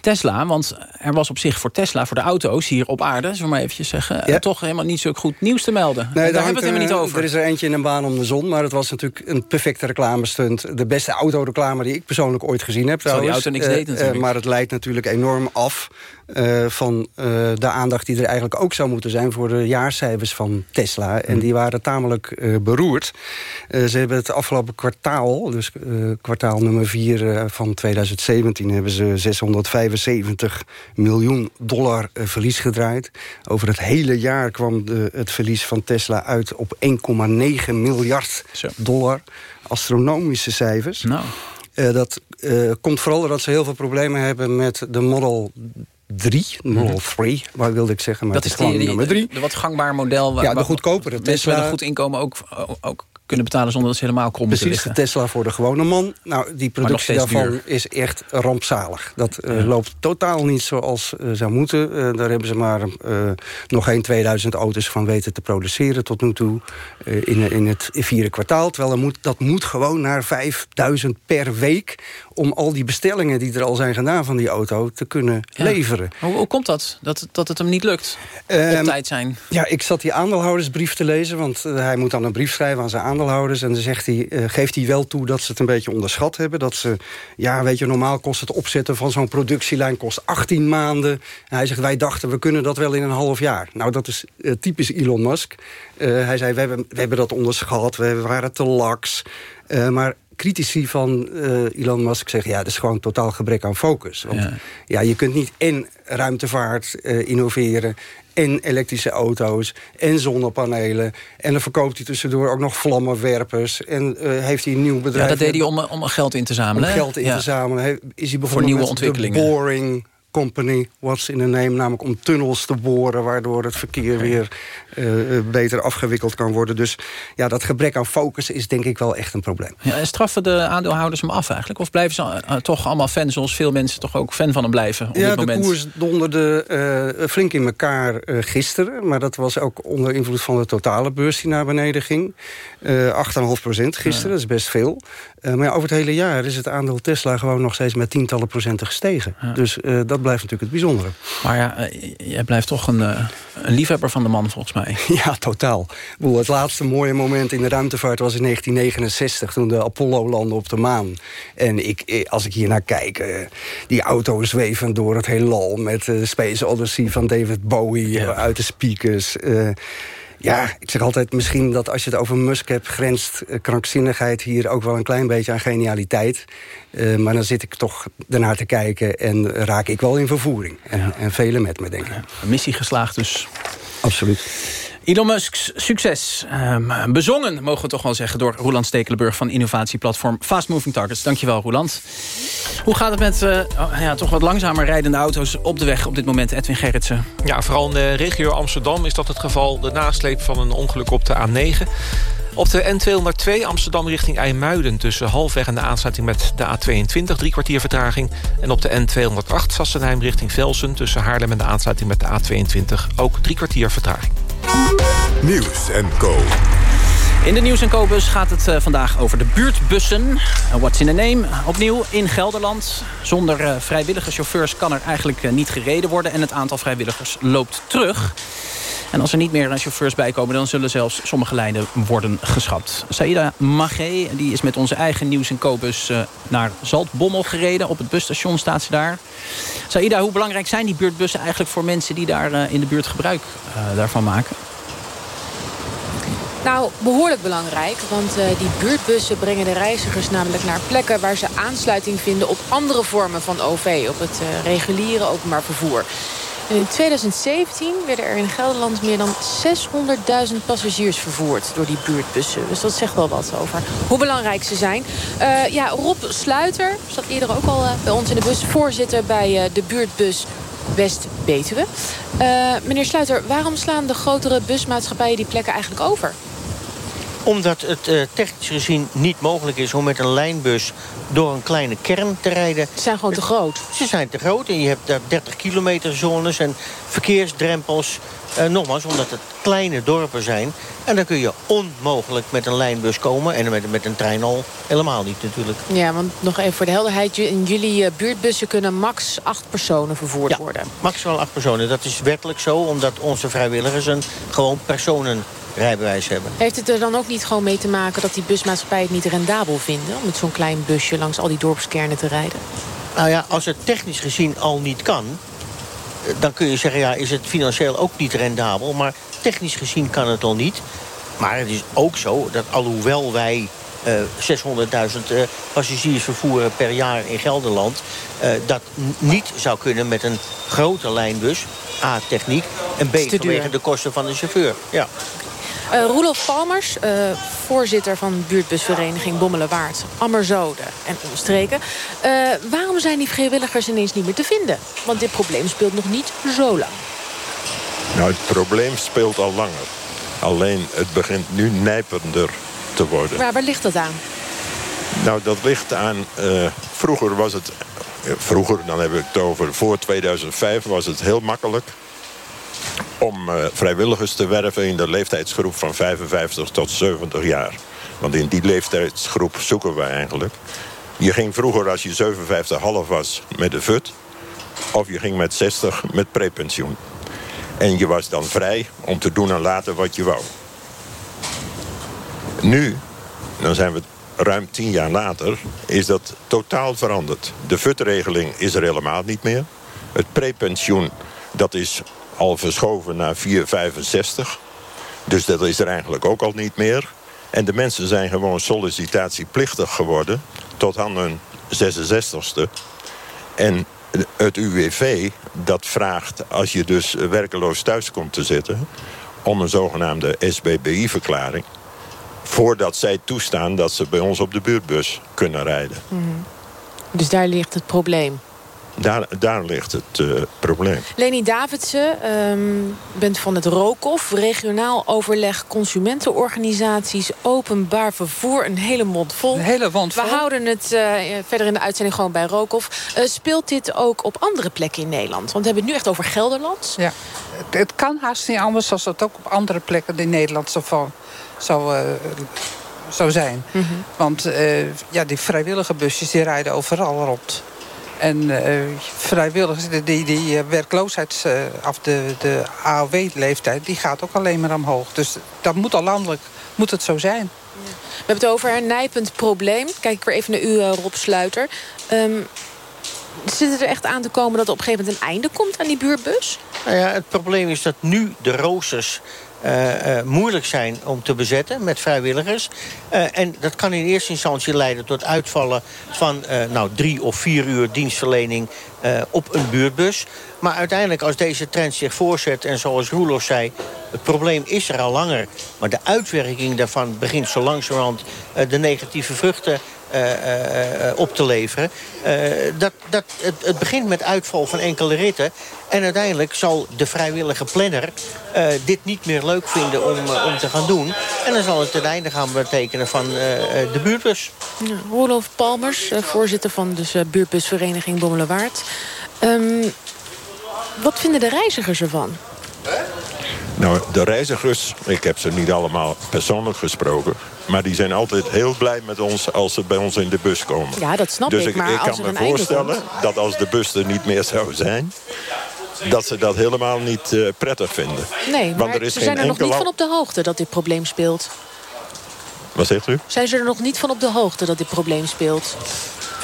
Tesla. Want er was op zich voor Tesla, voor de auto's hier op aarde... zullen we maar eventjes zeggen, toch helemaal niet zo goed nieuws te melden. Nee, daar daar hebben we het helemaal niet over. Er is er eentje in een baan om de zon, maar het was natuurlijk een perfecte reclamestunt. De beste autoreclame die ik persoonlijk ooit gezien heb. Terwijl die auto niks deed natuurlijk. maar het leidt natuurlijk enorm af eh, van eh, de aandacht die er eigenlijk ook zou moeten zijn voor de jaarcijfers van Tesla. En die waren tamelijk eh, beroerd. Ze hebben het afgelopen kwartaal, dus kwartaal nummer 4 van 2017, hebben ze 675 miljoen dollar verlies gedraaid. Over het hele jaar kwam de, het verlies van Tesla uit op 1,9 miljard dollar. Astronomische cijfers. Nou. Dat komt vooral doordat ze heel veel problemen hebben met de Model 3. Model 3, waar wilde ik zeggen, maar dat is gewoon die, nummer 3. de wat gangbaar model... Waar, Ja, de goedkopere Mensen met een goed inkomen ook, ook kunnen betalen zonder dat ze helemaal krom moeten Precies, de. Tesla voor de gewone man. Nou, die productie daarvan duur. is echt rampzalig. Dat eh, loopt totaal niet zoals eh, zou moeten. Eh, daar hebben ze maar eh, nog geen 2000 auto's van weten te produceren tot nu toe. eh, in, in het vierde kwartaal. Terwijl er moet, dat moet gewoon naar 5000 per week... om al die bestellingen die er al zijn gedaan van die auto te kunnen Ja. leveren. Hoe, hoe komt dat? dat? Dat het hem niet lukt? Op Ehm, tijd zijn? Ja, ik zat die aandeelhoudersbrief te lezen... want eh, hij moet dan een brief schrijven aan zijn aandeelhouders... en dan zegt hij, eh, geeft hij wel toe dat ze het een beetje onderschat hebben. Dat ze, ja, weet je, normaal kost het opzetten van zo'n productielijn... kost 18 maanden. En hij zegt, wij dachten, we kunnen dat wel in een half jaar. Nou, dat is eh, typisch Elon Musk. Hij zei, we hebben, we hebben dat onderschat, we waren te laks. Maar critici van eh, Elon Musk zeggen... ja, dat is gewoon totaal gebrek aan focus. Want ja. je kunt niet en ruimtevaart eh, innoveren... en elektrische auto's en zonnepanelen. En dan verkoopt hij tussendoor ook nog vlammenwerpers. En eh, heeft hij een nieuw bedrijf... Ja, dat deed hij om, om geld in te zamelen. Om geld in Ja. te zamelen. He- Is hij Voor bijvoorbeeld nieuwe met ontwikkelingen. de Boring Company, what's in the name... namelijk om tunnels te boren... waardoor het verkeer weer eh, eh, beter afgewikkeld kan worden. Dus ja, dat gebrek aan focus is denk ik wel echt een probleem. Ja, en straffen de aandeelhouders hem af eigenlijk? Of blijven ze eh, toch allemaal fan, zoals veel mensen toch ook fan van hem blijven op ja, dit de moment? koers donderde flink in elkaar gisteren. Maar dat was ook onder invloed van de totale beurs die naar beneden ging. Eh 8,5 procent gisteren, dat is best veel. Maar ja, over het hele jaar is het aandeel Tesla gewoon nog steeds met tientallen procenten gestegen. Dus dat blijft natuurlijk het bijzondere. Maar ja, eh, jij blijft toch een, eh, een liefhebber van de man volgens mij. Ja, totaal. Het laatste mooie moment in de ruimtevaart was in 1969... toen de Apollo landde op de maan. En ik, eh, als ik hier naar kijk, die auto's zweven door het heelal... met de Space Odyssey van David Bowie uit de speakers... Eh, ja, ik zeg altijd misschien dat als je het over Musk hebt... grenst eh, krankzinnigheid hier ook wel een klein beetje aan genialiteit. Eh, maar dan zit ik toch ernaar te kijken en raak ik wel in vervoering. En, en velen met me, denk ik. Een missie geslaagd dus. Absoluut. Elon Musk's succes. Ehm, bezongen, mogen we toch wel zeggen... door Roland Stekelenburg van innovatieplatform Fast Moving Targets. Dankjewel, Roland. Hoe gaat het met eh, oh, ja, toch wat langzamer rijdende auto's op de weg op dit moment? Edwin Gerritsen. Ja, vooral in de regio Amsterdam is dat het geval. De nasleep van een ongeluk op de A9. Op de N202 Amsterdam richting IJmuiden... tussen halfweg en de aansluiting met de A22, drie kwartier vertraging. En op de N208 Sassenheim richting Velsen... tussen Haarlem en de aansluiting met de A22 ook drie kwartier vertraging. Nieuws en Co. In de Nieuws en Co-bus gaat het eh, vandaag over de buurtbussen. Uh, What's in the name? Opnieuw in Gelderland. Zonder eh, vrijwillige chauffeurs kan er eigenlijk eh, niet gereden worden... en het aantal vrijwilligers loopt terug. En als er niet meer chauffeurs bij komen... dan zullen zelfs sommige lijnen worden geschrapt. Saïda Magé die is met onze eigen Nieuws en Co-bus eh, naar Zaltbommel gereden. Op het busstation staat ze daar. Saïda, hoe belangrijk zijn die buurtbussen eigenlijk... voor mensen die daar eh, in de buurt gebruik eh, daarvan maken? Nou, behoorlijk belangrijk, want die buurtbussen brengen de reizigers namelijk naar plekken waar ze aansluiting vinden op andere vormen van OV, op het reguliere openbaar vervoer. In 2017 werden er in Gelderland meer dan 600.000 passagiers vervoerd door die buurtbussen. Dus dat zegt wel wat over hoe belangrijk ze zijn. Eh, ja, Rob Sluiter zat eerder ook al eh, bij ons in de bus, voorzitter bij eh, de buurtbus West-Betuwe. Meneer Sluiter, waarom slaan de grotere busmaatschappijen die plekken eigenlijk over? Omdat het eh, technisch gezien niet mogelijk is om met een lijnbus door een kleine kern te rijden. Ze zijn gewoon te groot. Ze zijn te groot en je hebt daar 30 kilometer zones en verkeersdrempels. Eh, nogmaals, omdat het kleine dorpen zijn. En dan kun je onmogelijk met een lijnbus komen. En met, met een trein al helemaal niet natuurlijk. Ja, want nog even voor de helderheid. In jullie eh, buurtbussen kunnen max acht personen vervoerd worden. Maximaal acht personen. Dat is wettelijk zo, omdat onze vrijwilligers een gewoon personenrijbewijs hebben. Heeft het er dan ook niet gewoon mee te maken dat die busmaatschappijen het niet rendabel vinden... om met zo'n klein busje langs al die dorpskernen te rijden? Nou ja, als het technisch gezien al niet kan... eh, dan kun je zeggen, ja, is het financieel ook niet rendabel. Maar technisch gezien kan het al niet. Maar het is ook zo dat alhoewel wij eh 600.000 eh, passagiers vervoeren per jaar in Gelderland... eh, dat niet zou kunnen met een grote lijnbus. A, techniek. En B, vanwege de kosten van de chauffeur. Ja. Eh Roelof Palmers, eh, voorzitter van buurtbusvereniging Bommelenwaard... Ammerzode en omstreken. Eh, waarom zijn die vrijwilligers ineens niet meer te vinden? Want dit probleem speelt nog niet zo lang. Nou, het probleem speelt al langer. Alleen het begint nu nijpender te worden. Maar waar ligt dat aan? Nou, dat ligt aan... vroeger was het... Vroeger, dan heb ik het over voor 2005, was het heel makkelijk om eh, vrijwilligers te werven in de leeftijdsgroep van 55 tot 70 jaar. Want in die leeftijdsgroep zoeken we eigenlijk. Je ging vroeger als je 57,5 was met de VUT... of je ging met 60 met prepensioen. En je was dan vrij om te doen en laten wat je wou. Nu, dan zijn we ruim tien jaar later, is dat totaal veranderd. De VUT-regeling is er helemaal niet meer. Het prepensioen, dat is al verschoven naar 465. Dus dat is er eigenlijk ook al niet meer. En de mensen zijn gewoon sollicitatieplichtig geworden... tot aan hun 66ste. En het UWV, dat vraagt als je dus werkeloos thuis komt te zitten... om een zogenaamde SBBI-verklaring... voordat zij toestaan dat ze bij ons op de buurtbus kunnen rijden. Mhm. Dus daar ligt het probleem. Daar, daar ligt het eh, probleem. Leni Davidsen, ehm bent van het ROKOF, regionaal overleg consumentenorganisaties, openbaar vervoer, een hele mond vol. Een hele mond vol. We houden het eh, verder in de uitzending gewoon bij ROKOF. Eh, speelt dit ook op andere plekken in Nederland? Want we hebben het nu echt over Gelderland. Ja, het, het kan haast niet anders als het ook op andere plekken in Nederland zo, van, zo, eh, zou zijn. Mhm. Want eh, ja, die vrijwillige busjes die rijden overal rond. En eh, vrijwilligers, die, die, die eh, werkloosheid, eh, of de, de AOW-leeftijd, die gaat ook alleen maar omhoog. Dus dat moet al landelijk moet het zo zijn. We hebben het over een nijpend probleem. Kijk ik weer even naar u, eh, Rob Sluiter. Ehm, zit het er echt aan te komen dat er op een gegeven moment een einde komt aan die buurtbus? Nou ja, het probleem is dat nu de roosters eh, eh, moeilijk zijn om te bezetten met vrijwilligers. Eh, en dat kan in eerste instantie leiden tot uitvallen van eh, nou, drie of vier uur dienstverlening eh, op een buurtbus. Maar uiteindelijk als deze trend zich voortzet en zoals Roelof zei... het probleem is er al langer, maar de uitwerking daarvan begint zo langzamerhand eh, de negatieve vruchten eh, eh, eh, op te leveren. Eh, dat, dat, het, het begint met uitval van enkele ritten. En uiteindelijk zal de vrijwillige planner eh, dit niet meer leuk vinden om, eh, om te gaan doen. En dan zal het ten einde gaan betekenen van eh, eh, de buurtbus. Ja, Palmers, eh, voorzitter van dus, eh, buurtbusvereniging Bommelerwaard. Ehm wat vinden de reizigers ervan? Nou, de reizigers, ik heb ze niet allemaal persoonlijk gesproken... maar die zijn altijd heel blij met ons als ze bij ons in de bus komen. Ja, dat snap dus ik, maar ik kan me voorstellen dat als de bus er niet meer zou zijn... dat ze dat helemaal niet eh, prettig vinden. Nee, Want maar er is ze geen zijn er nog niet land- van op de hoogte dat dit probleem speelt. Wat zegt u? Zijn ze er nog niet van op de hoogte dat dit probleem speelt?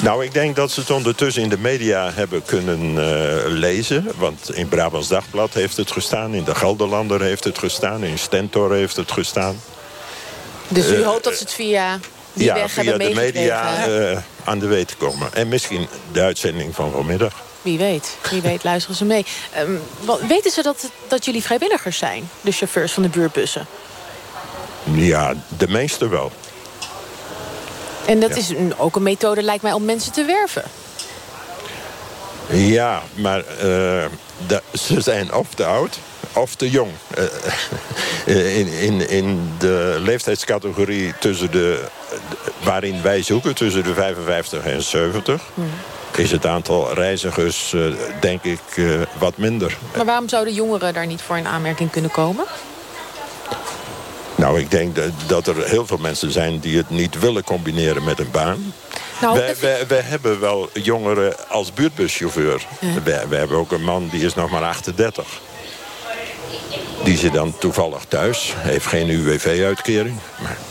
Nou, ik denk dat ze het ondertussen in de media hebben kunnen eh, lezen. Want in Brabants Dagblad heeft het gestaan. In de Gelderlander heeft het gestaan. In Stentor heeft het gestaan. Dus u Eh, hoopt dat ze het via die ja, weg via de media eh, aan de weet komen. En misschien de uitzending van vanmiddag. Wie weet, wie weet luisteren ze mee. Ehm, weten ze dat, dat jullie vrijwilligers zijn? De chauffeurs van de buurtbussen? Ja, de meeste wel. En dat Ja. is ook een methode, lijkt mij, om mensen te werven. Ja, maar eh, de- ze zijn of te oud of te jong. Eh, eh, in, in, in de leeftijdscategorie tussen de, waarin wij zoeken, tussen de 55 en 70... is het aantal reizigers, denk ik, wat minder. Maar waarom zouden jongeren daar niet voor in aanmerking kunnen komen? Nou, ik denk dat, er heel veel mensen zijn die het niet willen combineren met een baan. Nou, wij, wij, wij hebben wel jongeren als buurtbuschauffeur. Wij, wij hebben ook een man die is nog maar 38. Die zit dan toevallig thuis, heeft geen UWV-uitkering.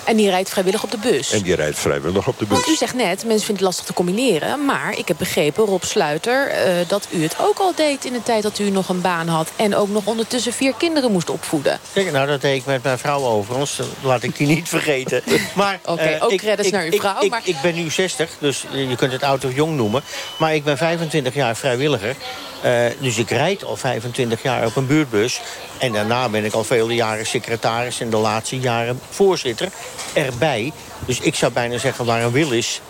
En die rijdt vrijwillig op de bus. En die rijdt vrijwillig op de bus. Want u zegt net, mensen vinden het lastig te combineren. Maar ik heb begrepen, Rob Sluiter, eh, dat u het ook al deed... in de tijd dat u nog een baan had... en ook nog ondertussen vier kinderen moest opvoeden. Kijk, nou, dat deed ik met mijn vrouw overigens. Laat ik die niet vergeten. Maar, Oké, eh, ook ik- credits ik- naar uw ik- vrouw, Ik, maar- ik ben nu 60, dus je kunt het oud of jong noemen. Maar ik ben 25 jaar vrijwilliger. Eh, dus ik rijd al 25 jaar op een buurtbus. En daarna ben ik al vele jaren secretaris... en de laatste jaren voorzitter erbij. Dus ik zou bijna zeggen, waar een wil is,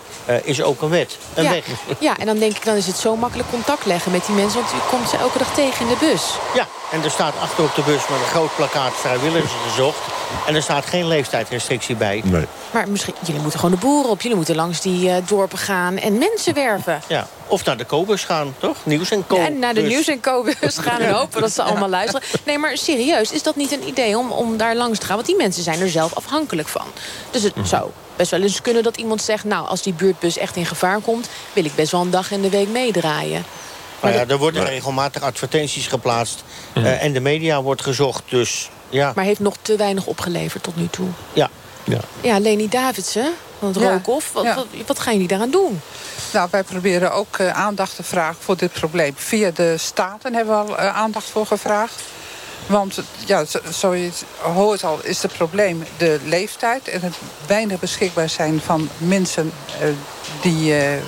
is ook een wet. Een ja. weg. ja, en dan denk ik, dan is het zo makkelijk contact leggen met die mensen... want u komt ze elke dag tegen in de bus. Ja, en er staat achter op de bus met een groot plakkaat vrijwilligers gezocht. En er staat geen leeftijdsrestrictie bij. Nee. Maar misschien, jullie moeten gewoon de boeren op. Jullie moeten langs die eh, dorpen gaan en mensen werven. Ja, of naar de Kobus gaan, toch? Nieuws en Co. Ja, en naar de nieuws en co-bus gaan en hopen dat ze allemaal luisteren. Nee, maar serieus, is dat niet een idee om, om daar langs te gaan? Want die mensen zijn er zelf afhankelijk van. Dus het zou best wel eens kunnen dat iemand zegt... nou, als die buurtbus echt in gevaar komt... wil ik best wel een dag in de week meedraaien. Maar ja, er worden regelmatig advertenties geplaatst. eh, en de media wordt gezocht, dus ja. Maar heeft nog te weinig opgeleverd tot nu toe. Ja. ja. Ja, Leni Davidsen, van het Ja, Rookhof. Wat, ja. wat, wat gaan jullie daaraan doen? Nou, wij proberen ook eh, aandacht te vragen voor dit probleem. Via de staten hebben we al eh, aandacht voor gevraagd. Want ja, zo- je het hoort al, is het probleem de leeftijd... en het weinig beschikbaar zijn van mensen eh, die eh,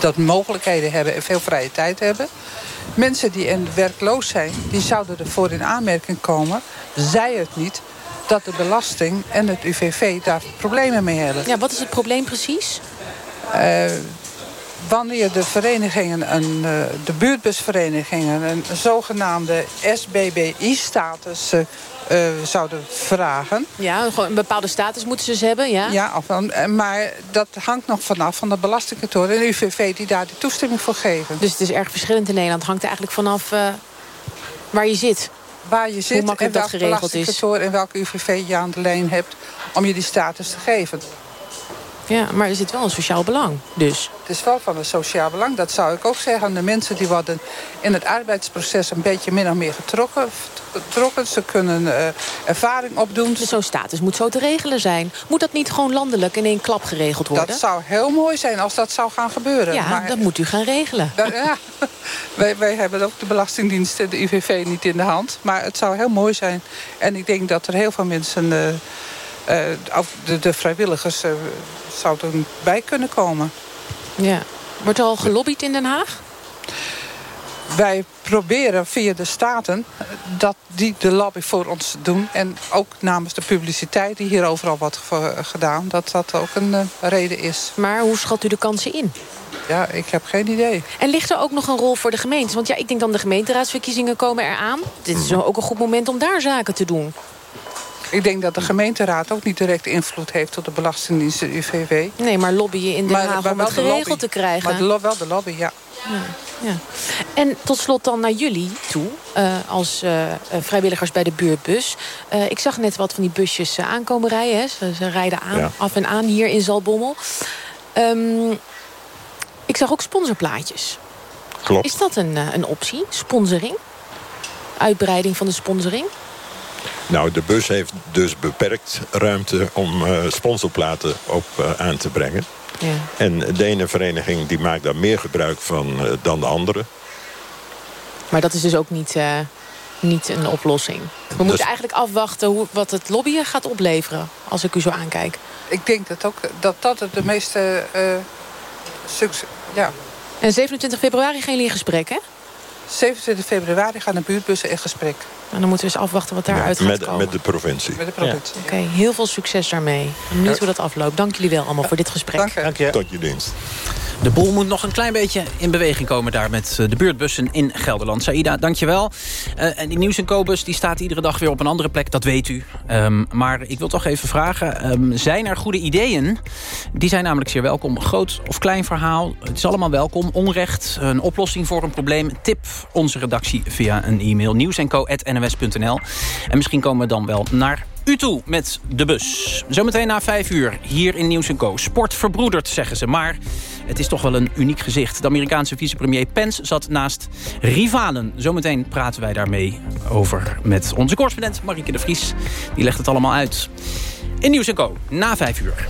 dat mogelijkheden hebben... en veel vrije tijd hebben. Mensen die in werkloos zijn, die zouden ervoor in aanmerking komen... zij het niet dat de belasting en het UVV daar problemen mee hebben. Ja, wat is het probleem precies? Eh, wanneer de verenigingen, een, eh, de buurtbusverenigingen... een zogenaamde SBBI-status eh, eh, zouden vragen... Ja, een bepaalde status moeten ze dus hebben, ja? Ja, maar dat hangt nog vanaf van de belastingkantoor en de UVV... die daar de toestemming voor geven. Dus het is erg verschillend in Nederland. Het hangt eigenlijk vanaf waar je zit. Waar je zit Hoe makkelijk en dat welk geregeld is. belastingkantoor... en welke UVV je aan de lijn hebt om je die status te geven. Ja, maar er zit wel een sociaal belang, dus. Het is wel van een sociaal belang. Dat zou ik ook zeggen. De mensen die worden in het arbeidsproces een beetje min of meer getrokken. getrokken. Ze kunnen eh, ervaring opdoen. Dus zo'n status moet zo te regelen zijn. Moet dat niet gewoon landelijk in één klap geregeld worden? Dat zou heel mooi zijn als dat zou gaan gebeuren. Ja, maar, dat moet u gaan regelen. dat- ja, wij, wij hebben ook de Belastingdienst en de UVV niet in de hand. Maar het zou heel mooi zijn. En ik denk dat er heel veel mensen... eh, eh, de vrijwilligers eh, zouden bij kunnen komen. Ja. Wordt er al gelobbyd in Den Haag? Wij proberen via de staten dat die de lobby voor ons doen. En ook namens de publiciteit die hier overal wordt ge- gedaan... dat dat ook een eh, reden is. Maar hoe schat u de kansen in? Ja, ik heb geen idee. En ligt er ook nog een rol voor de gemeentes? Want ja, ik denk dan de gemeenteraadsverkiezingen komen eraan. Dit is ook een goed moment om daar zaken te doen. Ik denk dat de gemeenteraad ook niet direct invloed heeft... op de Belastingdienst en UVV. Nee, maar lobbyen in Den Maar- Haag maar om de lobby. geregeld te krijgen. Maar de wel de lobby, ja. Ja, ja. En tot slot dan naar jullie toe, eh, als eh, eh, vrijwilligers bij de buurtbus. Eh, ik zag net wat van die busjes aankomen rijden. Hè. Ze, ze rijden aan, Ja. af en aan hier in Zalbommel. Ehm, ik zag ook sponsorplaatjes. Klopt. Is dat een, een optie, sponsoring? Uitbreiding van de sponsoring? Nou, de bus heeft dus beperkt ruimte om eh, sponsorplaten op eh, aan te brengen. Ja. En de ene vereniging die maakt daar meer gebruik van eh, dan de andere. Maar dat is dus ook niet, eh, niet een oplossing. We moeten eigenlijk afwachten hoe, wat het lobbyen gaat opleveren... als ik u zo aankijk. Ik denk dat ook, dat, dat het de meeste eh, succes... Ja. En 27 februari gaan jullie in gesprek, hè? 27 februari gaan de buurtbussen in gesprek. En dan moeten we eens afwachten wat daaruit gaat met, komen. met de provincie. Met de provincie. Oké, heel veel succes daarmee. Benieuwd hoe dat afloopt. Dank jullie wel allemaal voor dit gesprek. Dank je. Tot je dienst. De boel moet nog een klein beetje in beweging komen daar met eh, de buurtbussen in Gelderland. Saïda, dankjewel. Uh, en die Nieuws en Co-bus die staat iedere dag weer op een andere plek, dat weet u. Um, maar ik wil toch even vragen, um, zijn er goede ideeën? Die zijn namelijk zeer welkom. Groot of klein verhaal, het is allemaal welkom. Onrecht, een oplossing voor een probleem. Tip onze redactie via een e-mail nieuwsenco.nws.nl. En misschien komen we dan wel naar u toe met de bus. Zometeen na vijf uur hier in Nieuws Co. Sport verbroederd, zeggen ze. Maar het is toch wel een uniek gezicht. De Amerikaanse vicepremier Pence zat naast rivalen. Zometeen praten wij daarmee over met onze correspondent Marieke de Vries. Die legt het allemaal uit. In Nieuws Co. Na vijf uur.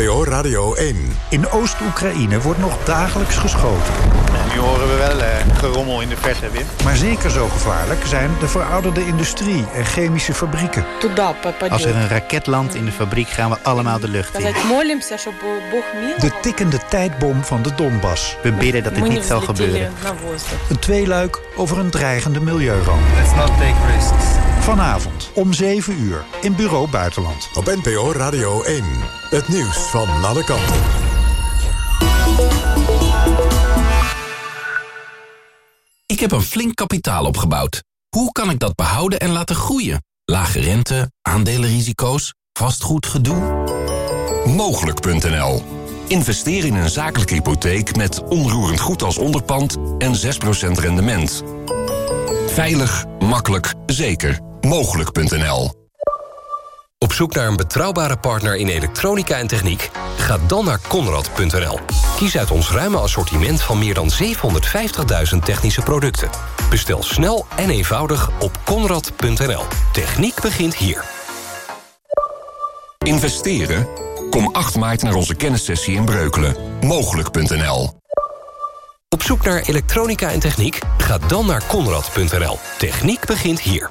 NPO Radio 1. In Oost-Oekraïne wordt nog dagelijks geschoten. En nu horen we wel eh, gerommel in de verte, Wim. Maar zeker zo gevaarlijk zijn de verouderde industrie en chemische fabrieken. Als er een raket landt in de fabriek, gaan we allemaal de lucht in. De tikkende tijdbom van de Donbass. We bidden dat dit niet zal gebeuren. Een tweeluik over een dreigende milieuramp. Let's not take risks. Vanavond om 7 uur in Bureau Buitenland. Op NPO Radio 1. Het nieuws van alle kanten. Ik heb een flink kapitaal opgebouwd. Hoe kan ik dat behouden en laten groeien? Lage rente, aandelenrisico's, vastgoedgedoe? Mogelijk.nl Investeer in een zakelijke hypotheek met onroerend goed als onderpand en 6% rendement. Veilig, makkelijk, zeker. Mogelijk.nl Op zoek naar een betrouwbare partner in elektronica en techniek? Ga dan naar Conrad.nl. Kies uit ons ruime assortiment van meer dan 750.000 technische producten. Bestel snel en eenvoudig op Conrad.nl. Techniek begint hier. Investeren? Kom 8 maart naar onze kennissessie in Breukelen. Mogelijk.nl Op zoek naar elektronica en techniek? Ga dan naar Conrad.nl. Techniek begint hier.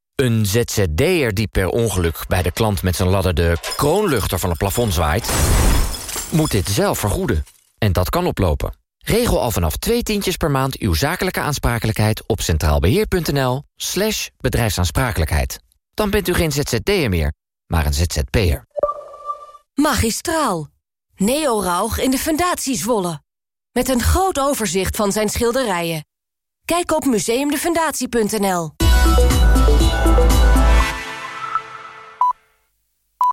Een ZZD'er die per ongeluk bij de klant met zijn ladder de kroonluchter van het plafond zwaait... moet dit zelf vergoeden. En dat kan oplopen. Regel al vanaf twee tientjes per maand uw zakelijke aansprakelijkheid op centraalbeheer.nl slash bedrijfsaansprakelijkheid. Dan bent u geen ZZD'er meer, maar een ZZP'er. Magistraal. Neo Rauch in de Fundatie Zwolle. Met een groot overzicht van zijn schilderijen. Kijk op museumdefundatie.nl. Thank you